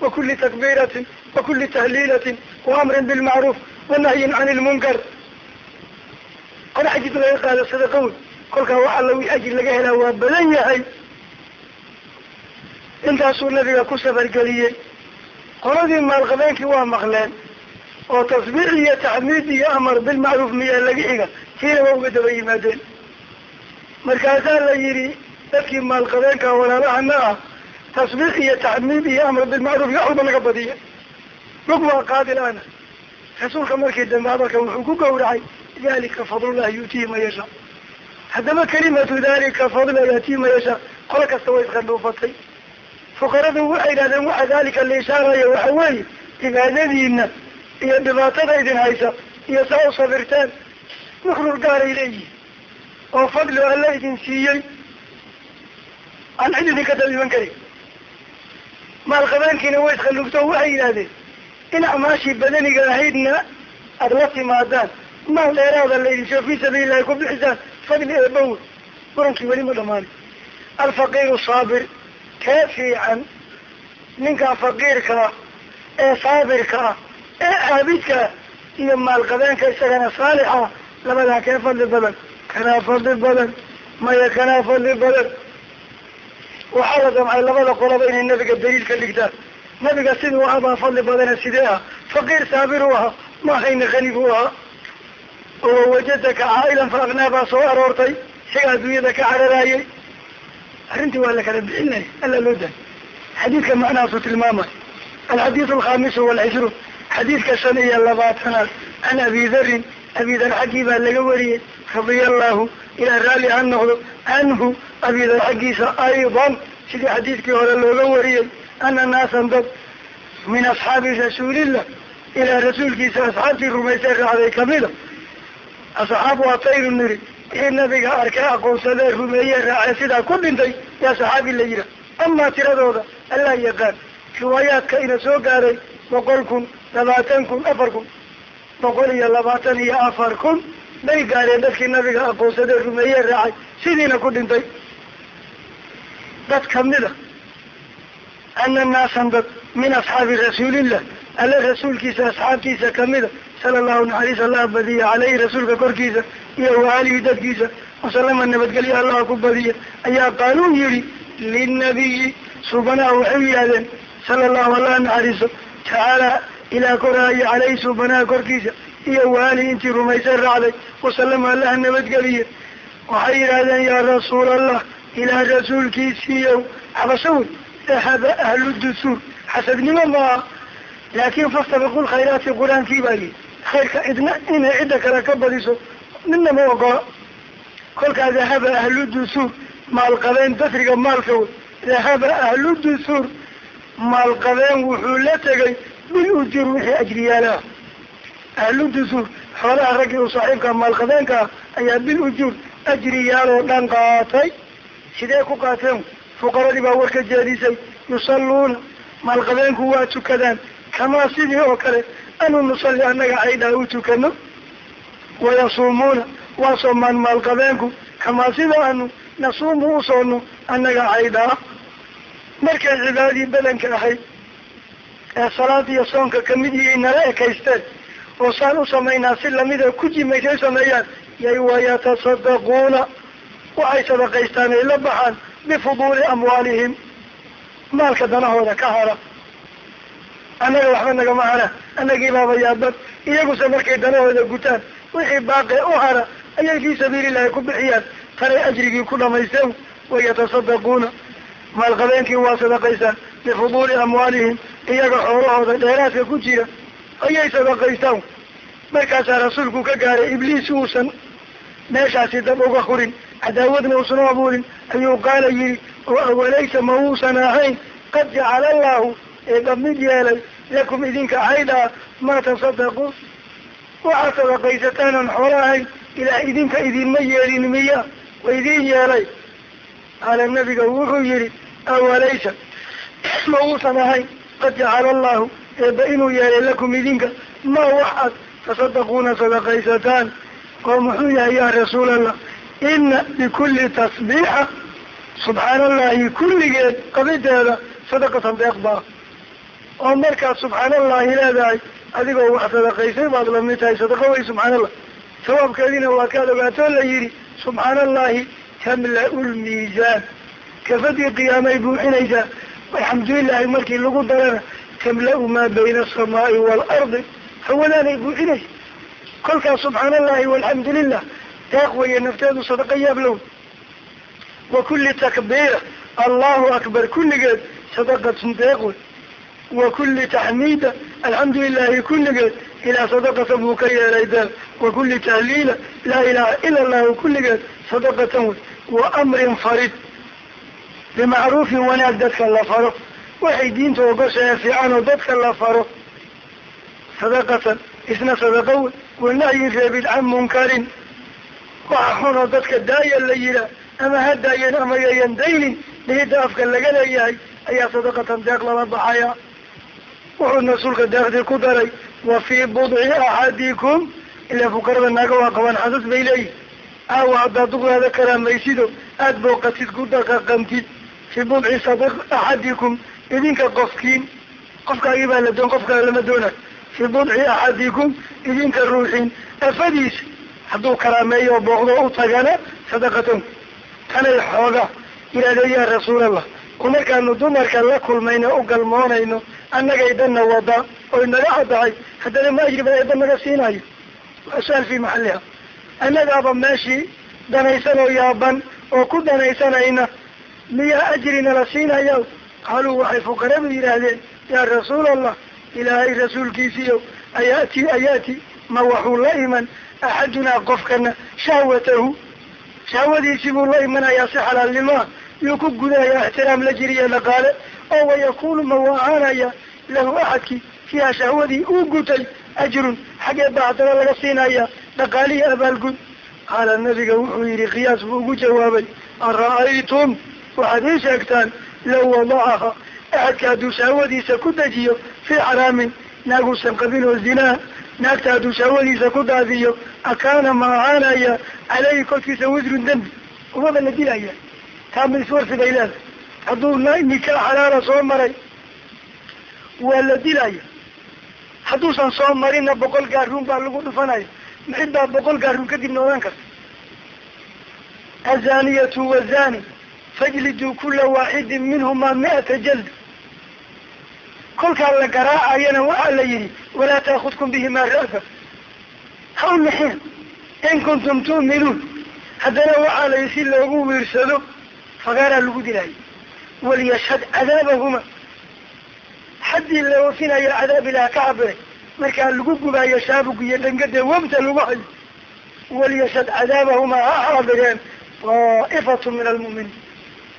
wakuli takbiiratin wakuli tahliilatin waamrin bilmacruuf wanahyin can ilmunkar kol ajir laga qaado sadaqo wey kolkaa wax alla wii ajir laga helaa waa badan yahay intaasuu nabiga ku safargeliyey qoladii maalqabeenkii waa maqleen oo tasbiix iyo taxmiid iyo amar bilmacruuf miyaa laga xiga tiina waa uga daba yimaadeen. Markaasaa la yidhi dadkii maalqabeenka walaalahana ah tasbiix iyo taxmiid iyo amar bilmacruuf iyo walba laga badiya lug waa qaadil ana rasuulka markii dambe hadalka wuxuu ku gawracay dalika fadlullahi yuutihi ma yashaa. Haddaba kalimatu dalika fadla yaatihi ma yashaa qolo kasta way isqandhuufatay fuqaradu waxay yidhahdeen waxa dalika la ishaaraya waxa weeye cibaadadiina iyo dhibaatada idin haysa iyo saa u sabirteen. Nuxrur gaaray leeyihiin oo fadli alla idin siiyey. Aan cid idinka dab iman karin maalqabeenkiina way iskhallufto waxay yidhahdeen in acmaashii badaniga ahaydna aada la timaadaan. Maal dheeraada la idin soo fii sabiililahi ku bixisaan fadli eebawe qurankii weli ma dhamaani alfaqiiru saabir kee fiican ninkaa faqiirka ee saabirka ee caabidka iyo maalqabeenka isagana saalixa labadaa kee fadli badan? Kanaa fadli badan? Maya kanaa fadli badan? Waxaa la damcay labada qoloba inay nabiga daliil ka dhigtaan nabiga siduu abaa fadli badana sidee ah? Faqiir saabir u ahaa? Mahayna qani buu ahaa? Oo wajadaka caa'ilan fa aknaa baa soo aroortay isaga adduunyada ka cararaayay arrintii waa la kala bixinaya alla loo dahay xadiidka macnahaasu tilmaamay. Alxadiidu alkhamisu walcishruun xadiidka shan iyo labaatanaad can abi darin abi dar xaggii baa laga wariyey radia allahu ilaa raalli ha noqdo canhu abi xaggiisa aydan. Sidii xadiidkii hore looga wariyey ana naasan dad min asxaabi rasuulillah. Ilaa rasuulkiisa asxaabtii rumaysay raacday kamida asxaab waa tayru niri wixii nabiga arkay aqoonsadee rumeeye raacee sidaa ku dhintay yaa saxaabi la yidhah amaa tiradooda allaa yaqaan riwaayaadka ina soo gaaray boqol kun labaatan kun afar kun boqol iyo labaatan iyo afar kun bay gaareen dadkii nabiga aqoonsadee rumeeye raacay sidiina ku dhintay. Dad kamida ana naasan dad min asxaabi rasuulillah alle rasuulkiisa asxaabtiisa kamida sala allahu naxariis allah badiya caleyhi rasuulka korkiisa iyo waalihi dadkiisa wasalama nabadgelyo allaha ku badiya ayaa qaaluu yihi linabiyi suubanaha waxay yidhahdeen sala allahu allah naxariiso tacaala ilaa koraayo caleyhi suubanaha korkiisa. Iyo waalihi intii rumaysan raacday wasalama allaha nabadgeliye. Waxay yidhahdeen yaa rasuul allah ilaa rasuulkiisiiyow xabasho wey dahaba ahlu dusuur xasadnimo maaha laakin fastabiqu lkhayraati qur'aankii baa yihi khayrka cidna inay cidda kale ka badiso midna ma ogola kolkaa dahaba ahlu dusuur maalqabeen dasriga maalka wey dahaba ahlu dusuur maalqabeen wuxuu la tegay bil ujur wixii ajriyaalaha ahlu dusuur xoolaha raggii u saaxiibka maalqabeenka ah ayaa bil ujur ajriyaaloo dhan qaatay. Sidee ku qaateen? Fuqaradii baa warka jeedisay yusalluuna maalqabeenku waa tukadaan. Kamaa sidii oo kale anu nusalli annaga caydhaa u tukano wayasuumuuna waa soomaan maalqabeenku kamaa sida anu nasuumu u soono annaga caydhaa markay cibaadadii badanka ahayd ee salaada iyo soonka ka mid iyo nala ekaysteen oo saan u samaynaa si lamida ku jimaysay sameeyaan yay wayatasaddaquuna waxay sadaqaystaan ay la baxaan bifuduuli amwaalihim maalka danahooda ka hara annaga waxba nagama annagii baaba iyaguse markay danahooda gutaan wixii baaqe u hara ayay fii sabiilillahi ku bixiyaan. Tanay ajrigii ku dhamaysteen wayatasaddaquuna maalqabeenkii waa sadaqaystaan bifuduuli amwaalihim iyaga xoolahooda dheeraadka ku jira ayay sadaqaystaan markaasaa rasuulku ka gaaray ibliis uusan meeshaasi dab uga hurin cadaawadna uusan u abuurin ayuu qaala yihi oo awalaysa ma uusan ahayn? Qad jacala allahu eeba mid yeelay lakum idinka caydaa maa tasadaquu waxaad sadaqaysataan aan xoolo ahayn ilaah idinka idinma yeelin miya wa idin yeelay. Qaala nabiga wuxuu yihi awalaysa ma uusan ahayn qad jacala allahu eeba inuu yeelay lakum idinka ma waxaad tasadaquuna sadaqaysataan. Oo muxuu yahay ya rasuul allah ina bikulli tasbiixa subxaana allahi kulligeed qabideeda sadaqatan deeq baa oo markaad subxaana allahi leedahay adigoo wax sadaqaysay baad la mid tahay sadaqa wey subxaana allah sawaabkeediina waa kaad ogaatoo la yidhi subxaana allahi tamla-u lmiisaan kafadii qiyaamay buuxinaysaa alxamdulilahi markii lagu darana tamla-u maa bayna asamaai waalardi hawadaanay buuxinaysa. Kolkaas subxaana allahi walxamdu lilah deeq weeye nafteedu sadaqa yaablow. Wa kulli takbiira allahu akbar kulligeed sadaqatun deeq wey wa kulli taxmiida alxamdu lilahi kulligeed ilaa sadaqatan buu ka yeelay deeq wa kulli tahliila laa ilaha ila allahu kulligeed sadaqatan wey wa amrin farid bimacruufin wanaag dadka la faro waxay diinta ogoshae fiican oo dadka la faro sadaqatan isna sadaqa wey wanahyin reebid can munkarin waxa xun oo dadka daaya la yihaa ama ha daayen ama yayan daynin dhihida afka laga leeyahay ayaa sadaqatan deeq lala baxaya wuxuu rasuulka deeqdii ku daray wa fii budci axadikum ilaa fukarada naaga waa qabaan xasas bay leeyihiin aawa haddaad duqdaada karaamaysido aada booqatid ku dhaqaqantid fii budci sada axadikum idinka qofkiin qofkaagii baa la doon qofkaa lama doonayo fii budci axadikum idinka ruuxin. Afadiisa hadduu karaameeyo booqdo u tagana sadaqatan tanay xooga yidhahdee yaa rasuulallah markaanu dumarka la kulmayno u galmoonayno annagay dhanna wada oy naga caddahay haddana ma ajri baa eeba naga siinayo. Waa su'aal fii maxalliha annagaaba meeshii danaysan oo yaaban oo ku danaysanayna miyaa ajri nala siinaya qaaluu waxay fuqaradu yidhaahdeen yaa rasuul allah ilaahay rasuulkiisiiyo ayaati ayaati ma waxuu la iman? Axadunaa qofkana shahwatahu. Shahwadiisii buu la imanayaa si xalaalnimaa yuu ku gudayaa ixtiraam la jiriya dhaqaale oo wayakunu ma waaanaya lahu axadkii fiiha shahwadii uu gutay ajrun xaggee baa haddana laga siinaya dhaqaalihii abaalgud qaala nabiga wuxuu yihi qiyaas buu ugu jawaabay ara-aytum? Waxaad ii sheegtaan law wadacaha axadka hadduu shahwadiisa ku dejiyo fii xaraamin naaguusan qabin oo zinaa naagta hadduu shahwadiisa ku daadiyo akaana ma ahaanaya caleyhi korkiisa wisrun dembi. Umaba la dilaya taama iswarsi bay leedahay hadduu nikaa xalaala soo maray waa la dilaya hadduusan soo marina boqol gaaruun baa lagu dhufanaya. Maxid baa boqol gaaruun kadibna odan karta. Azaniyatu wazani fajliduu kula waaxidin minhumaa mi'ata jald kolkaa la garaacayana waxaa la yihi walaa taakudkum bihimaa ra'fa. Ha u nixina in kuntum tu'minuun. Haddana waxaa la yihi si loogu wiirsado fagaaraa lagu dilaya waliyashhad cadaabahuma xaddii la oofinayo cadaab ilaah ka cabiray markaa lagu gubaayo shaabug iyo dhangade wabta lagu hayo waliyashhad cadaabahuma ha xaadireen daa'ifatu min almu'miniin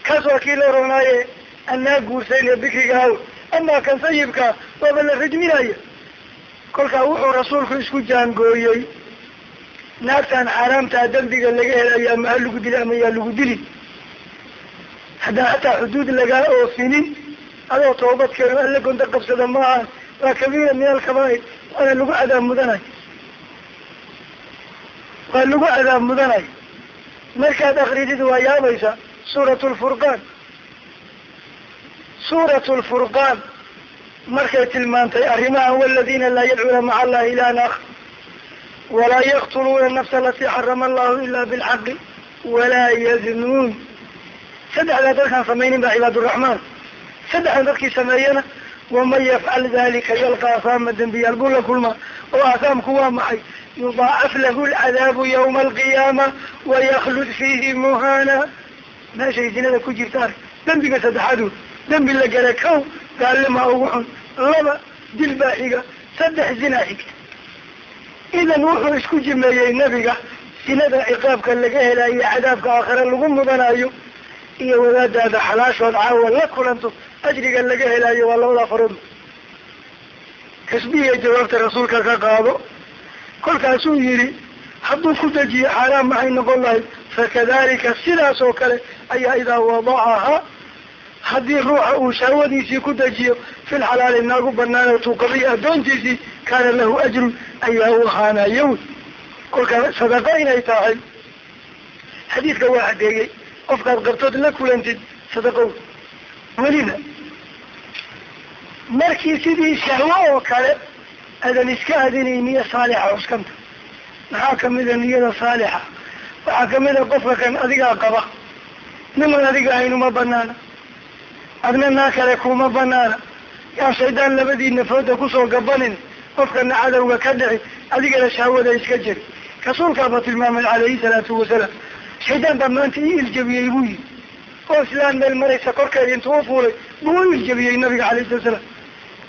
kaas waa kii la oranaaye anaa guursayn bikriga aw amaa kan sayibkaa waaba la rajminaya kolkaa wuxuu rasuulku isku jaangooyey naagtan xaaraamtaa dembiga laga helayo ama ha lagu dili ama yaa lagu dili haddaan hataa xuduud lagaa oofinin adoo toobad keeno alla gonta qabsada maaha. Waa kabiira min alkabaa'ir waana lagu cadaab mudanay. Waa lagu cadaab mudanay. Markaad akridid waa yaabaysa suurat lfurqaan suurat lfurqaan markay tilmaantay arrimahan waladina laa yadcuuna maca allahi ilahan akar walaa yaqtuluuna nafsa alatii xarama allahu ila bilxaqi walaa yaznuun saddexdaa dadkaan samaynin ba cibaaduraxmaan saddexdan dadkii sameeyana waman yafcal dalika yalqa asaama dembiyaal buu la kulmaa oo asaamku waa maxay? Yudaacaf lahu lcadaabu yawma alqiyaama wayaklud fiihi muhana meeshay zinada ku jirtaan dembiga saddexaadu dembi la gala kow gaalima ugu xun. Laba dil baa xiga saddex zinaa xigta. Idan wuxuu isku jimeeyey nebiga sinada ciqaabka laga helayo cadaabka aakhare lagu mudanayo iyo wadaadaada xalaashood caawa la kulanto ajriga laga helayo waa labada farood tasbihiya jawaabta rasuulka ka qaado kolkaasuu yihi hadduu ku dejiyo xaaraam maxay noqon lahayd fakadalika sidaas oo kale ayaa idaa wadacaha haddii ruuxa uu shahwadiisii ku dejiyo fil xalaali naagu banaano tuuqabiyo addoontiisii kaana lahu ajrun ayaa u ahaanayo kolka sadaqa inay tahay xadiidka waa cadeeyey qofkaad qabtood la kulantid sadaqow weliba. Markii sidii shahwo oo kale adan iska adinay niyo saalixa cuskanta maxaa kamida niyada saalixa? Waxaa kamida qofka kan adigaa qaba. Niman adiga aynuma banaana adna naa kale kuma banaana yaa shaydaan labadii nafooda ku soo gabanin qofkana cadowga ka dhici adigana shahwada iska jiri. Rasuulkaaba tilmaamay calayhi salaatu wasalaam shaydaan baa maanta ii iljabiyey buu yihi oo islaan meel maraysa korkeeda intuu ufuulay buu u iljabiyey nabiga calayhi salatu salaam.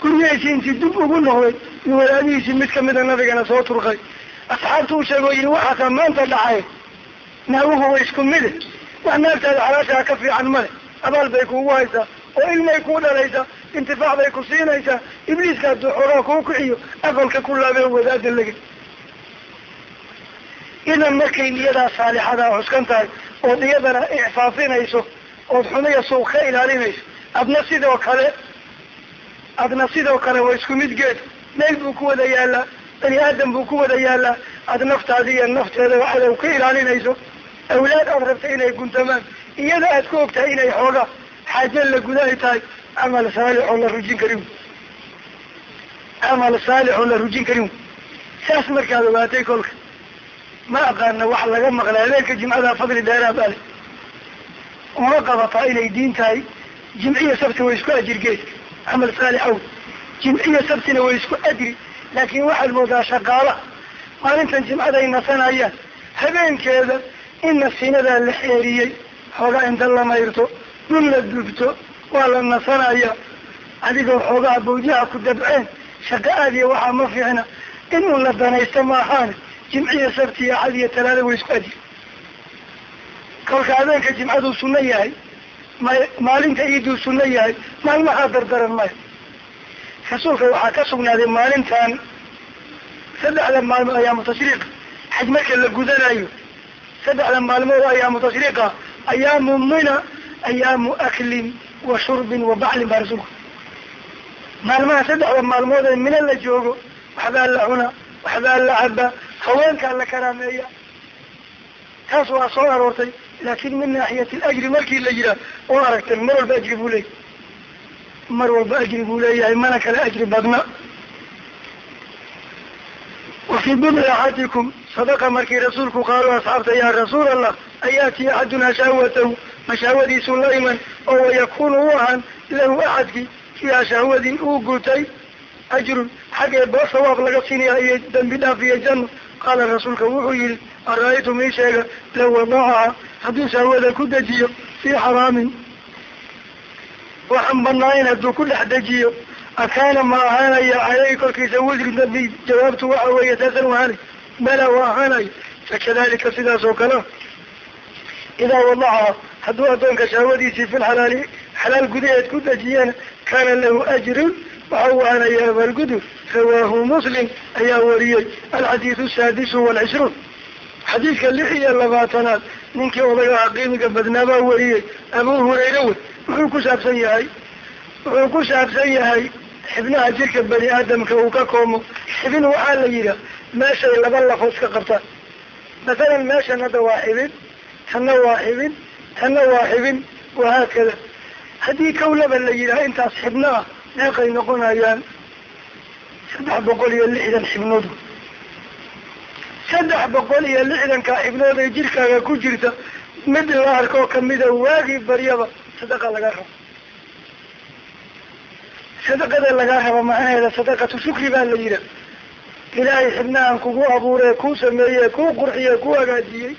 Guryahiisi intii dib ugu noqday iyo walaadihiisii mid kamida nabigana soo turqay. Asxaabtu u sheegoo yihi waxaasaa maanta dhacay? Naaguhu way isku mide wax naagtaada xalaashaa ka fiican male abaal bay kuugu haysaa oo ilmay kuu dhalaysaa intifaac bay ku siinaysaa. Ibliiska hadduu xoogaa kuu kiciyo aqalka ku laabee wadaada laga idan markay niyadaa saalixadaa cuskan tahay ood iyadana icfaafinayso ood xumiya suuq ka ilaalinayso adna sidoo kale adna sidoo kale waa isku mid geed meel buu ku wada yaalaa bani aadam buu ku wada yaalaa aad naftaadi iyo nafteeda cadow ka ilaalinayso awlaad aad rabta inay guntamaan iyada aad ku ogtahay inay xoogaa xaaje la guda ay tahay camal saalix la rujin karin. Camal saalix oo la rujin karin. Saas markaad ogaatay kolka ma aqaana wax laga maqlay habeenka jimcada fadli dheeraa baale. Uma qabataa inay diin tahay jimciya sabti way isku ajirgeed camal saalix aw jimciya sabtina way isku ajri laakin waxaad moodaa shaqaalaha. Maalintan jimcaday nasanayaan. Habeenkeeda in nasiinadaa la xeeriyey xoogaa inta la mayrto dhul la dubto waa la nasanaya adigoo xoogaa bawjaha ku dabceen shaqa aadiya waxaa ma fiicna. In un la danaysto ma ahaane jimciya sabti axad iyo talaada way isku ajir kolka habeenka jimcaduu sunno yahay maalinta iiduu sunno yahay maalmahaa dardaran maya rasuulka waxaa ka sugnaaday maalintan saddexda maalmood ayaamu tashriiq xaj marka la gudanayo saddexda maalmood ayaamu tashriiqa ayaamu mina ayaamu aklin wa shurbin wa baclin baa rasuulku. Maalmaha saddexda maalmood ee mina la joogo waxbaa la cunaa waxbaa la cabaa haweenkaa la karaameeya. Taas waa soo aroortay laakin min naaxiyati alajri markii la yihaah oo aragtay mar walba ajri buu leeyahay. Mar walba ajri buu leeyahay mana kale ajri badna. Wa fii bidci axadikum sadaqa markii rasuulku qaalo asxaabta yaa rasuul allah ayaati axadunaa shahwatahu ma shahwadiisu la iman oo wayakunu u ahaan lahu axadkii fiiha shahwadii uu gutay ajrun xaggee boo sawaab laga siinaya iyo dambi dhaaf iyo janno qaala rasuulka wuxuu yihi ara-aytum ii sheega law wadacaha hadduu shahwada ku dejiyo fii xaraamin waxaan banaayn hadduu ku dhex dejiyo akaana ma ahaanaya caleyhi korkiisa wisri dambi jawaabtu waxa weeye taasan ahaanay bala wa ahaanayo fakadalika sidaas oo kale idaa wadacaha hadduu addoonka shahwadiisii fi lxalaali xalaal gudaheed ku dejiyana kaana lahu ajrun waxa uu ahaanaya abaalgudu rawaahu muslim ayaa wariyey alxadiidu saadisu walcishruun xadiidka lix iyo labaatanaad ninkii odagaha qiimiga badnaa baa wariyey abu hurayre wey wuxuu ku saabsan yahay wuxuu ku saabsan yahay xibnaha jirka bani aadamka uu ka koomo xibin waxaa la yidhaah meeshay laba lafood ka qabtaan masalan meeshan hadda waa xibin tanna waa xibin tanna waa xibin wahaakada haddii kawlaba la yidhaah intaas xibno ah meeqay noqonayaan saddex boqol iyo lixdan xibnood saddex boqol iyo lixdanka xibnood ee jirkaaga ku jirta mid la arkoo kamida waagii baryaba sadaqa laga rabo sadaqada lagaa rabo macnaheeda sadaqatu shukri baa la yidhaah ilaahay xibnahan kugu abuuree kuu sameeyey kuu qurxiye kuu hagaajiyey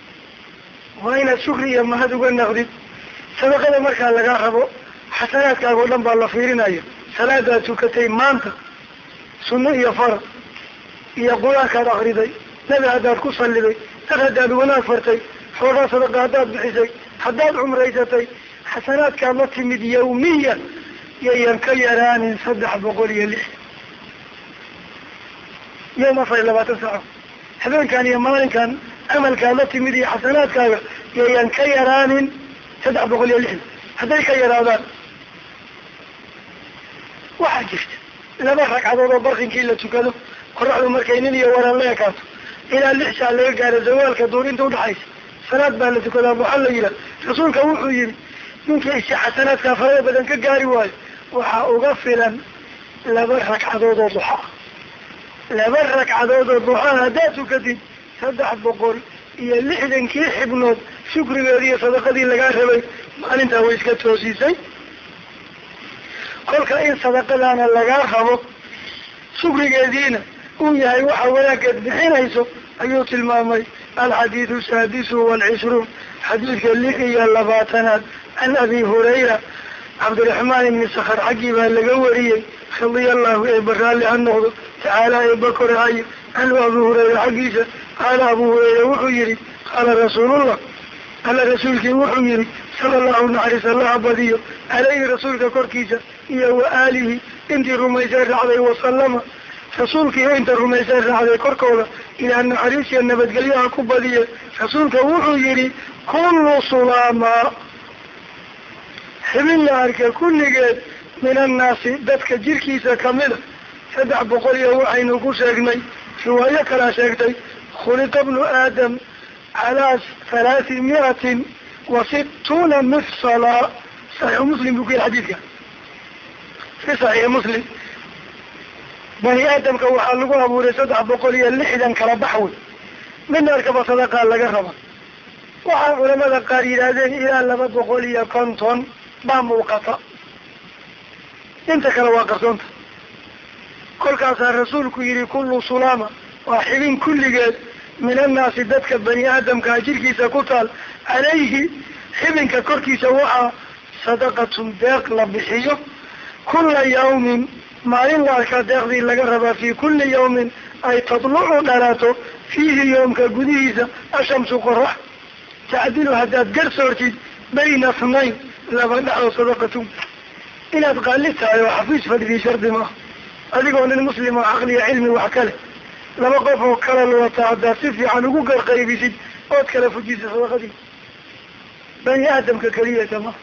waa inaad shukri iyo mahad uga naqdid sadaqada markaa lagaa rabo xasanaadkaaga o dhan baa la fiirinaya salaadaad tukatay maanta sunno iyo farad iyo qur'aankaad akriday nabi haddaad ku salliday dad haddaad wanaag fartay xoogaa sadaqa haddaad bixisay haddaad cumraysatay xasanaadkaad la timid yawmiyan yayan ka yaraanin saddex boqol iyo lix. Yom afar iyo labaatan saaco. Habeenkan iyo maalinkan camalkaad la timid iyo xasanaadkaaga yayan ka yaraanin saddex boqol iyo lixdan hadday ka yaraadaan waxaa jirta laba ragcadood oo barkinkii la tukado qoraxdu markay nin iyo waran la ekaato. Ilaa lix saa laga gaaro zawaalka duur inta udhaxaysa salaad baa la tukadaa waxaa la yidhaha rasuulka wuxuu yihi ninkii isi xasanaadkaa farada badan ka gaari waayo waxaa uga filan laba ragcadood oo duxa. Laba ragcadood oo duxa haddaad tukatid saddex boqol iyo lixdankii xibnood shukrigeedi iyo sadaqadii lagaa rabay maalintaa way iska toosisay kolka in sadaqadaana lagaa rabo shukrigeediina uu yahay waxa wanaaggeed bixinayso ayuu tilmaamay alxadiidu saadisu waalcishruun xadiidka lix iyo labaatanaad can abi hurayra cabdiraxmaan ibni sakar xaggii baa laga wariyey radia allahu eeba raalli ha noqdo tacaala eeba korahaye canhu abu hurayra xaggiisa qaala abu hurayra wuxuu yihi qaala rasuulullah alla rasuulkii wuxuu yihi sala allahu naxariis allaha badiyo caleyhi rasuulka korkiisa iyo wa aalihi intii rumaysay raacday wasalama rasuulkiiyo inta rumaysay raacday korkooda ilaa naxariisiya nabadgelyaha ku badiye rasuulka wuxuu yihi kullu sulaamaa xibin la arka kulligeed min annaasi dadka jirkiisa kamida saddex boqol iyo waxaynu ku sheegnay riwaayo kalaa sheegtay khuliqa bnu aadam calaa halaati miatin wa situuna mifsala. Saxiixu muslim buu ku yihi xadiidka fi saxiixi muslim bani aadamka waxaa lagu abuuray saddex boqol iyo lixdan kala baxwey midna arkaba sadaqaa laga raba. Waxaa culamada qaar yidhaahdeen ilaa laba boqol iyo konton baa muuqata. Inta kale waa qarsoonta. Kolkaasaa rasuulku yihi kullu sulaama waa xibin kulligeed. Min annaasi dadka bani aadamkaa jirkiisa ku taal. Calayhi xibinka korkiisa waxaa sadaqatun deeq la bixiyo kula yawmin maalin la arkaa deeqdii laga rabaa fi kulli yawmin ay tadlucu dhalaato fiihi yoomka gudihiisa ashamsu qorax tacdilu haddaad garsoortid bayna snayn laba dhexdo sadaqatun inaad qaali tahay oo xafiis fadhidii shardi maaha adigoo nin muslim oo caqliya cilmi wax kale laba qof oo kala lawata haddaad si fiican ugu garqaybisid ood kala fujisid sadaqadii. Bani aadamka keliyata ma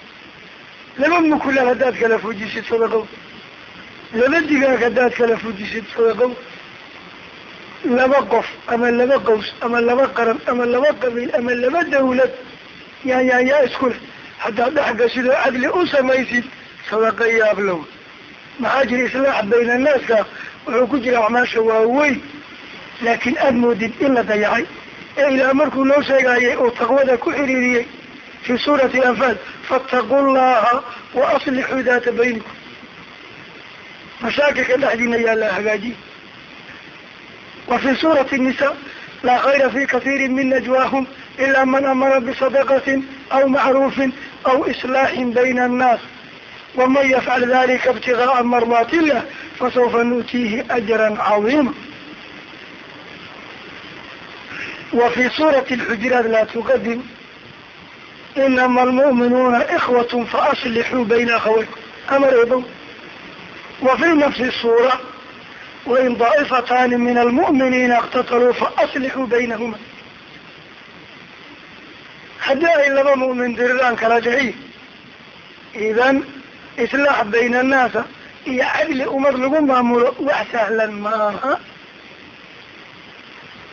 laba mukulaal haddaad kala fujisid sadaqo laba digaag haddaad kala fujisid sadaqo laba qof ama laba qows ama laba qaran ama laba qabiil ama laba dawlad yaa yaa yaa isku leh haddaad dhex gashid oo cadli u samaysid sadaqa yaablow maxaa jira islaax bayna annaaska wuxuu ku jira acmaasha waaweyn laakiin aada moodid in la dayacay ee ilaah markuu noo sheegayay uu taqwada ku xiriiriyey faataquu llaha wa aslixuu daata baynikum mashaakilka dhexdiina yaa la hagaajiye wa fi suurati nisa laa khayra fi kasiiri min najwaahum ila man amara bisadaqatin aw macruufin aw islaaxin bayna annaas waman yafcal dalika ibtigaaa mardaat illah fasawfa nu'tiihi ajran cadiima wa fi suurati alxujuraat laa tuqadim inama almu'minuuna ikhwat faaslixuu bayna akhawaykum amar eebow wa fi nafsi suura wain daa'ifataani min almu'miniina اqtataluu faaslixuu baynahuma haddii ay laba mu'min diriraan kala dhixiy idan islaax bayna annaasa iyo cadli umad lagu maamulo wax sahlan maaha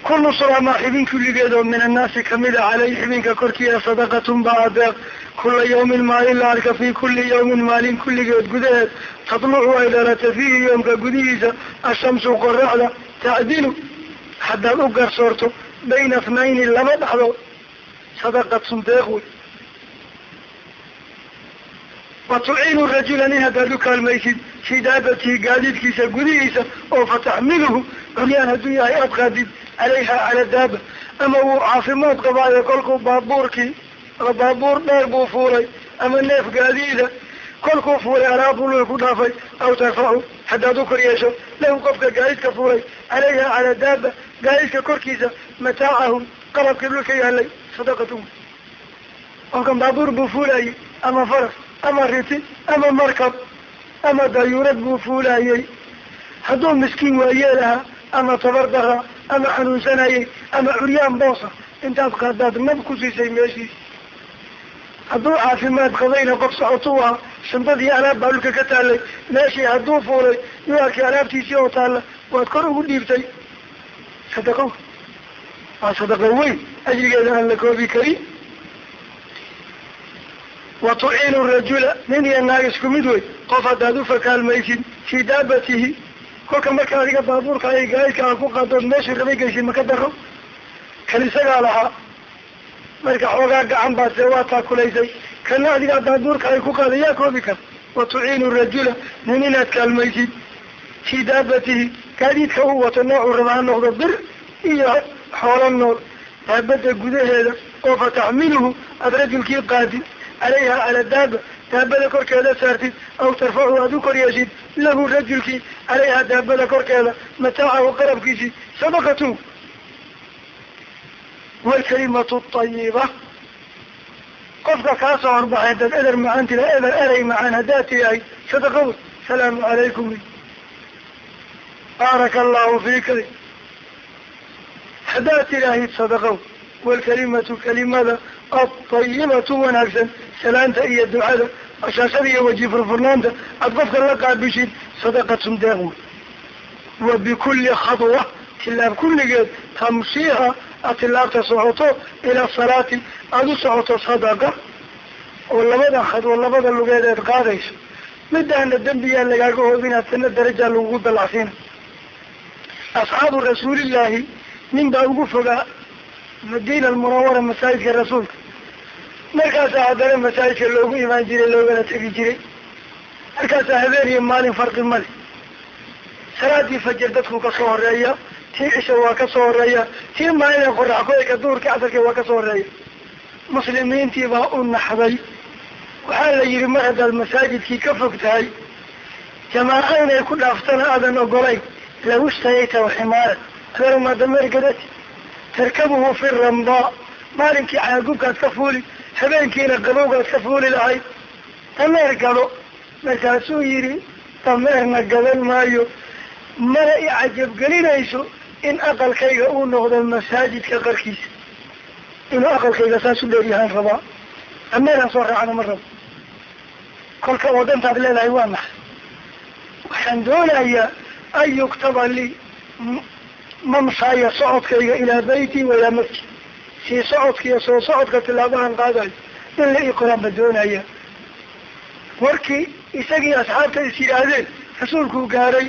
kullu sulaamaa xibin kulligeed oo min annaasi ka mid a caleyhi xibinka korkiia sadaqatun baa adeeq kula yawmin maalin la arka fi kulli yawmin maalin kulligeed gudaheed tadlucu ay dhalata fiihi yoomka gudihiisa ashamsu qoraxda tacdilu haddaad u garsoorto bayna thnayni laba dhaxdood sadaqatun deeq wey wa tuciinu rajula nin haddaad u kaalmaysid fii daabatihi gaadiidkiisa gudihiisa oo fataxmiluhu curyaan hadduu yahay aad qaadid calayha cala daaba ama wuu caafimaad qabaayo kolkuu baabuurkii baabuur dheer buu fuulay ama neef gaadiida kolkuu fuulay alaabuu lul ku dhaafay aw tarfacu haddaad u kor yeesho lahu qofka gaadiidka fuulay calayha cala daaba gaadiidka korkiisa mataacahu qalabkii dhulka yaalay sadaqatun qofkan baabuur buu fuulayay ama faras ama riti ama markab ama dayuurad buu fuulayay hadduu miskiin waayeelahaa ama tabar dara ama xanuunsanayay ama curyaan boosa. Intaad qaadaad nab ku siisay meeshiis. Hadduu caafimaad qabayna qof socotuu ahaa shantadii alaab baa dhulka ka taalay meeshii hadduu fuulay yuu alaabtiisii oo taalla waad kor ugu dhiibtay. Sadaqo. Waa sadaqo weyn ajrigeeda aan la koobi karin wa tuciinu rajula nin iyo naag isku mid wey qof haddaad ufakaalmaysid fii daabatihi kolka marka adiga baabuurka ay gaadidka a ku qaadood meeshuu rabay geysi maka daro? Kan isagaa lahaa. Marka xoogaa gacan baase waa taakulaysay kana adigaa baabuurka ay ku qaada yaa koobi kara wa tuciinu rajula nin inaad kaalmaysid. Fii daabatihi gaadiidka uu wato noocuu raba ha noqdo bir iyo xoolo nool. Daabada gudaheeda oo fataxmiluhu aada rajulkii qaadid calayha cala daaba daabada korkeeda saartid aw tarfacu aada u kor yeeshid lahu rajulkii calayha daabada korkeeda mataacahu qarabkiisii sadaqatu walkalimatu tayiba qofka kaa soo horbaxay dad eder macaan tira eber erey macaan haddaad tiahay sadaqa wey salaamu calaykum baaraka allahu fiika. Haddaad tidhaahid sadaqow walkalimatu kalimada altayibatu wanaagsan salaanta iyo ducada bashaashada iyo weji furfurnaanta aad qofka la qaabishid sadaqatun deeq wey wa bikulli khadwa tilaab kulligeed tamshiiha aad tilaabta socoto ila salaati aada u socoto sadaqa. Oo labada khadwo labada lugeed eed qaadayso midaana dembiyaa lagaaga hoobinaa tana darajaa lagugu dalacsiina asxaabu rasuulillaahi nin baa ugu fogaa madiina almunawara masaajidka rasuulka markaasaa haddana masaajidka loogu imaan jiray loogana tegi jiray. Markaasaa habeen iyo maalin farqi male salaadii fajar dadku ka soo horreeya tii cisha waa ka soo horreeya tii maalina qorax ku-eka duurkii casarka waa ka soo horreeya. Muslimiintii baa u naxday. Waxaa la yihi mar haddaad masaajidkii ka fog tahay jamaaco inay ku dhaaftana aadan ogolayn. Law ishtayayta ximaara. Adeermaa dameer gadati tarkabuhu fi ramdaa maalinkii caagubkaad ka fuuli habeenkiina qabowgaad ka fuuli lahayd dameer gado markaasuu yidhi dameerna gadan maayo. Mana i cajabgelinayso in aqalkayga uu noqdo masaajidka qarkiisa. Inuu aqalkayga saas u dheeryahaan rabaa. Dameeraan soo raacna ma rabo kolka oo dantaad leedahay waa maxay waxaan doonayaa an yuktaba lii mamshaya socodkayga ilaa beyti wa ilaa masjid sii socodkiiyo soo socodka tilaabahan qaadayo in la iqraanba doonaya warkii isagii asxaabta is yidhaahdeen rasuulkuu gaaray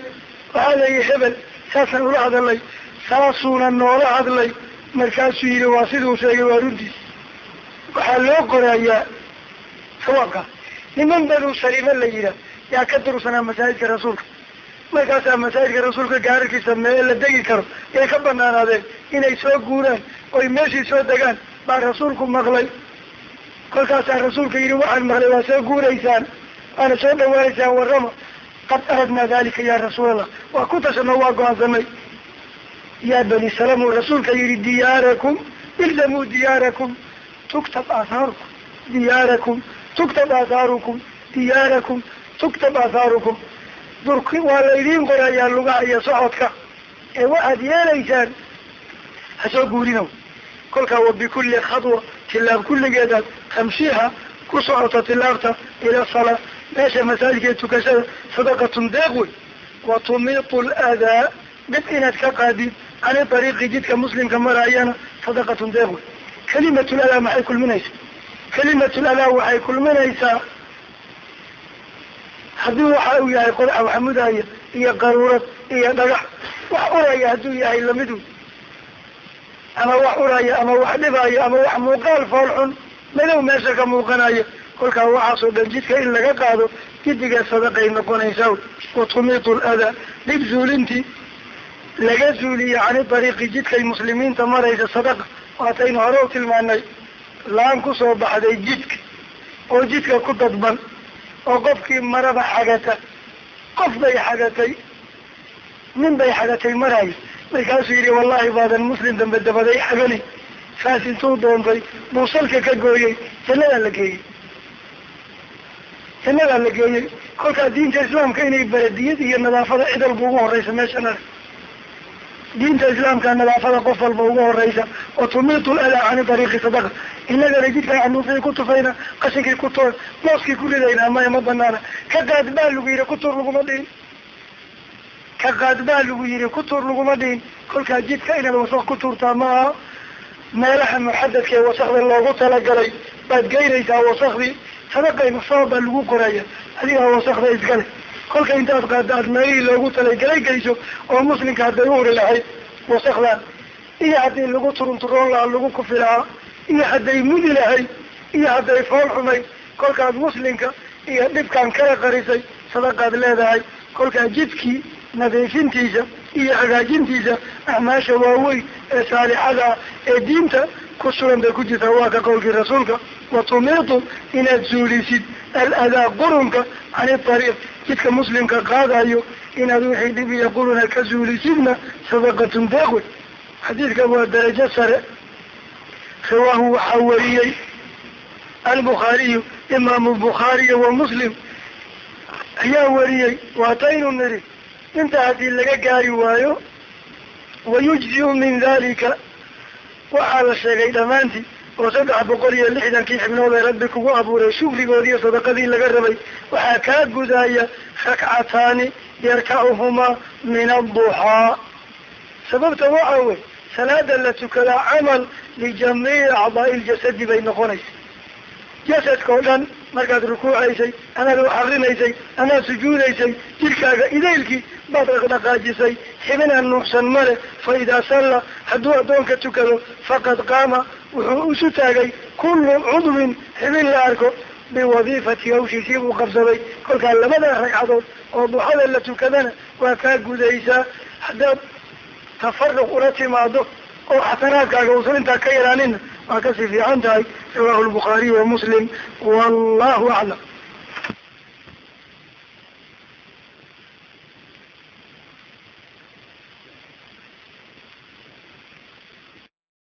waxaa la yihi hebel saasaan ula hadalay saasuuna noola hadlay markaasuu yihi waa siduu sheegay waa runtiis waxaa loo qorayaa sawaabka niman banu saliima la yidhaah yaa ka dursanaa masaajidka rasuulka markaasaa masaajidka rasuulka gaararkiisa mee la degi karo yay ka banaanaadeen inay soo guuraan oy meeshii soo degaan baa rasuulku maqlay. Kolkaasaa rasuulka yidhi waxaan maqlay waa soo guuraysaan waana soo dhawaanaysaan warrama qad aradnaa dalika ya rasuulallah. Waa ku tashanoo waa go'aansanay. Yaa bani salamuu rasuulka yidhi diyaarakum ilzamuu diyaarakum tuktab aahaarukum diyaarakum tuktab aahaarukum diyaarakum tuktab aahaarukum durki waa laydiin qorayaa lugaha iyo socodka. Ee waxaad yeelaysaan ha soo guurinow. Kolkaa wa bikulli khadwa tilaab kulligeedaad tamshiiha ku socota tilaabta ila salaa meesha masaajidka tukashada sadaqatun deeq wey wa tumiitu ladaa dhib inaad ka qaadid cani ariiqi jidka muslimka maraayana sadaqatun deeq wey kalimatul adaa maxay kulminaysaa kalimatul adaa waxay kulminaysaa haddii waxa uu yahay qodax waxmudaya iyo qaruurad iyo dhagax wax uraya hadduu yahay lamidu ama wax uraya ama wax dhibaya ama wax muuqaal fool xun madow meesha ka muuqanaya kolkaa waxaasoo dhan jidka in laga qaado gidigaa sadaqay noqonaysaa wa tumiitu ladaa dhib zuulintii laga zuuliye cani dariiqi jidkay muslimiinta maraysa sadaqa waataynu hore u tilmaanay laan ku soo baxday jidka oo jidka ku dadban oo qofkii maraba xagata qof bay xagatay nin bay xagatay maraayo markaasuu yidhi wallahi baadan muslim dambe dabaday xagani saas intuu doontay buu salka ka gooyey jannadaa la geeyey. Jannadaa la geeyey. Kolkaa diinta islaamka inay baradiyad iyo nadaafada cid walba ugu horeysa meeshan arg diinta islaamka nadaafada qof walba ugu horeysa oo tumiitu ladaa cani dariiqi sadaqa inagana jidka canuufii ku tufayna qashinkii ku toor mooskii ku ridayna maya ma banaana ka qaad baa lagu yihi kutuur laguma dhihin ka qaad baa lagu yihi kutuur laguma dhihin kolkaa jidka inaad wasaq ku tuurtaa ma aha meelaha muxadadka ee wasakda loogu talagalay baad geynaysaa wasakdii sadaqayna sabab baa lagu qoraya adigaa wasakda iskale kolka intaad qaada aad meelihii loogu talagalay geyso oo muslimka hadday u uri lahayd wasakdan iyo haddii lagu turunturoon lahaa lagu kufi lahaa iyo hadday mudi lahayd iyo hadday fool xumayd kolkaad muslimka iyo dhibkan kala qarisay sadaqaad leedahay. Kolkaa jidkii nadiifintiisa iyo hagaajintiisa acmaasha waaweyn ee saalixada ee diinta ku sugan bay ku jirtaa. Waa ka qowlkii rasuulka watumiitu inaad zuulisid al-adaa qurunka can iariiq jidka muslimka qaadayo inaad wixii dhib iyo quruna ka zuulisidna sadaqatun deeqwe xadiidkan waa darajo sare. Rawaahu waxaa wariyey albukhaariyu imaamu bukhaariyo wa muslim. Ayaa wariyey waataynu niri inta haddii laga gaari waayo wayujziu min dalika waxaa la sheegay dhammaantii oo saddex boqol iyo lixdankii xibnood ee rabbi kugu abuuray shukrigoodii iyo sadaqadii laga rabay. Waxaa kaa gudaya rakcataani yarkacuhumaa min adduxaa sababta waxa wey salaada la tukadaa camal lijamiici acdaa'i ljasadi bay noqonaysa. Jasadka oo dhan markaad rukuucaysay anaad wax akrinaysay anaad sujuudaysay jirkaaga idaylkii baad dhaqdhaqaajisay xibinaan nuuxsan male fa idaa salla hadduu addoonka tukado faqad qaama wuxuu isu taagay kullu cudwin xibin la arko biwadiifati hawshiisii buu qabsaday. Kolkaa labada ragcadood oo duxada la tukadana waa kaa gudaysaa haddaad tafaruq ula timaado oo xasanaadkaaga uusan intaa ka yaraaninna waa ka sii fiican tahay. Rawahu lbukhaariy wa muslim. Wallahu aclam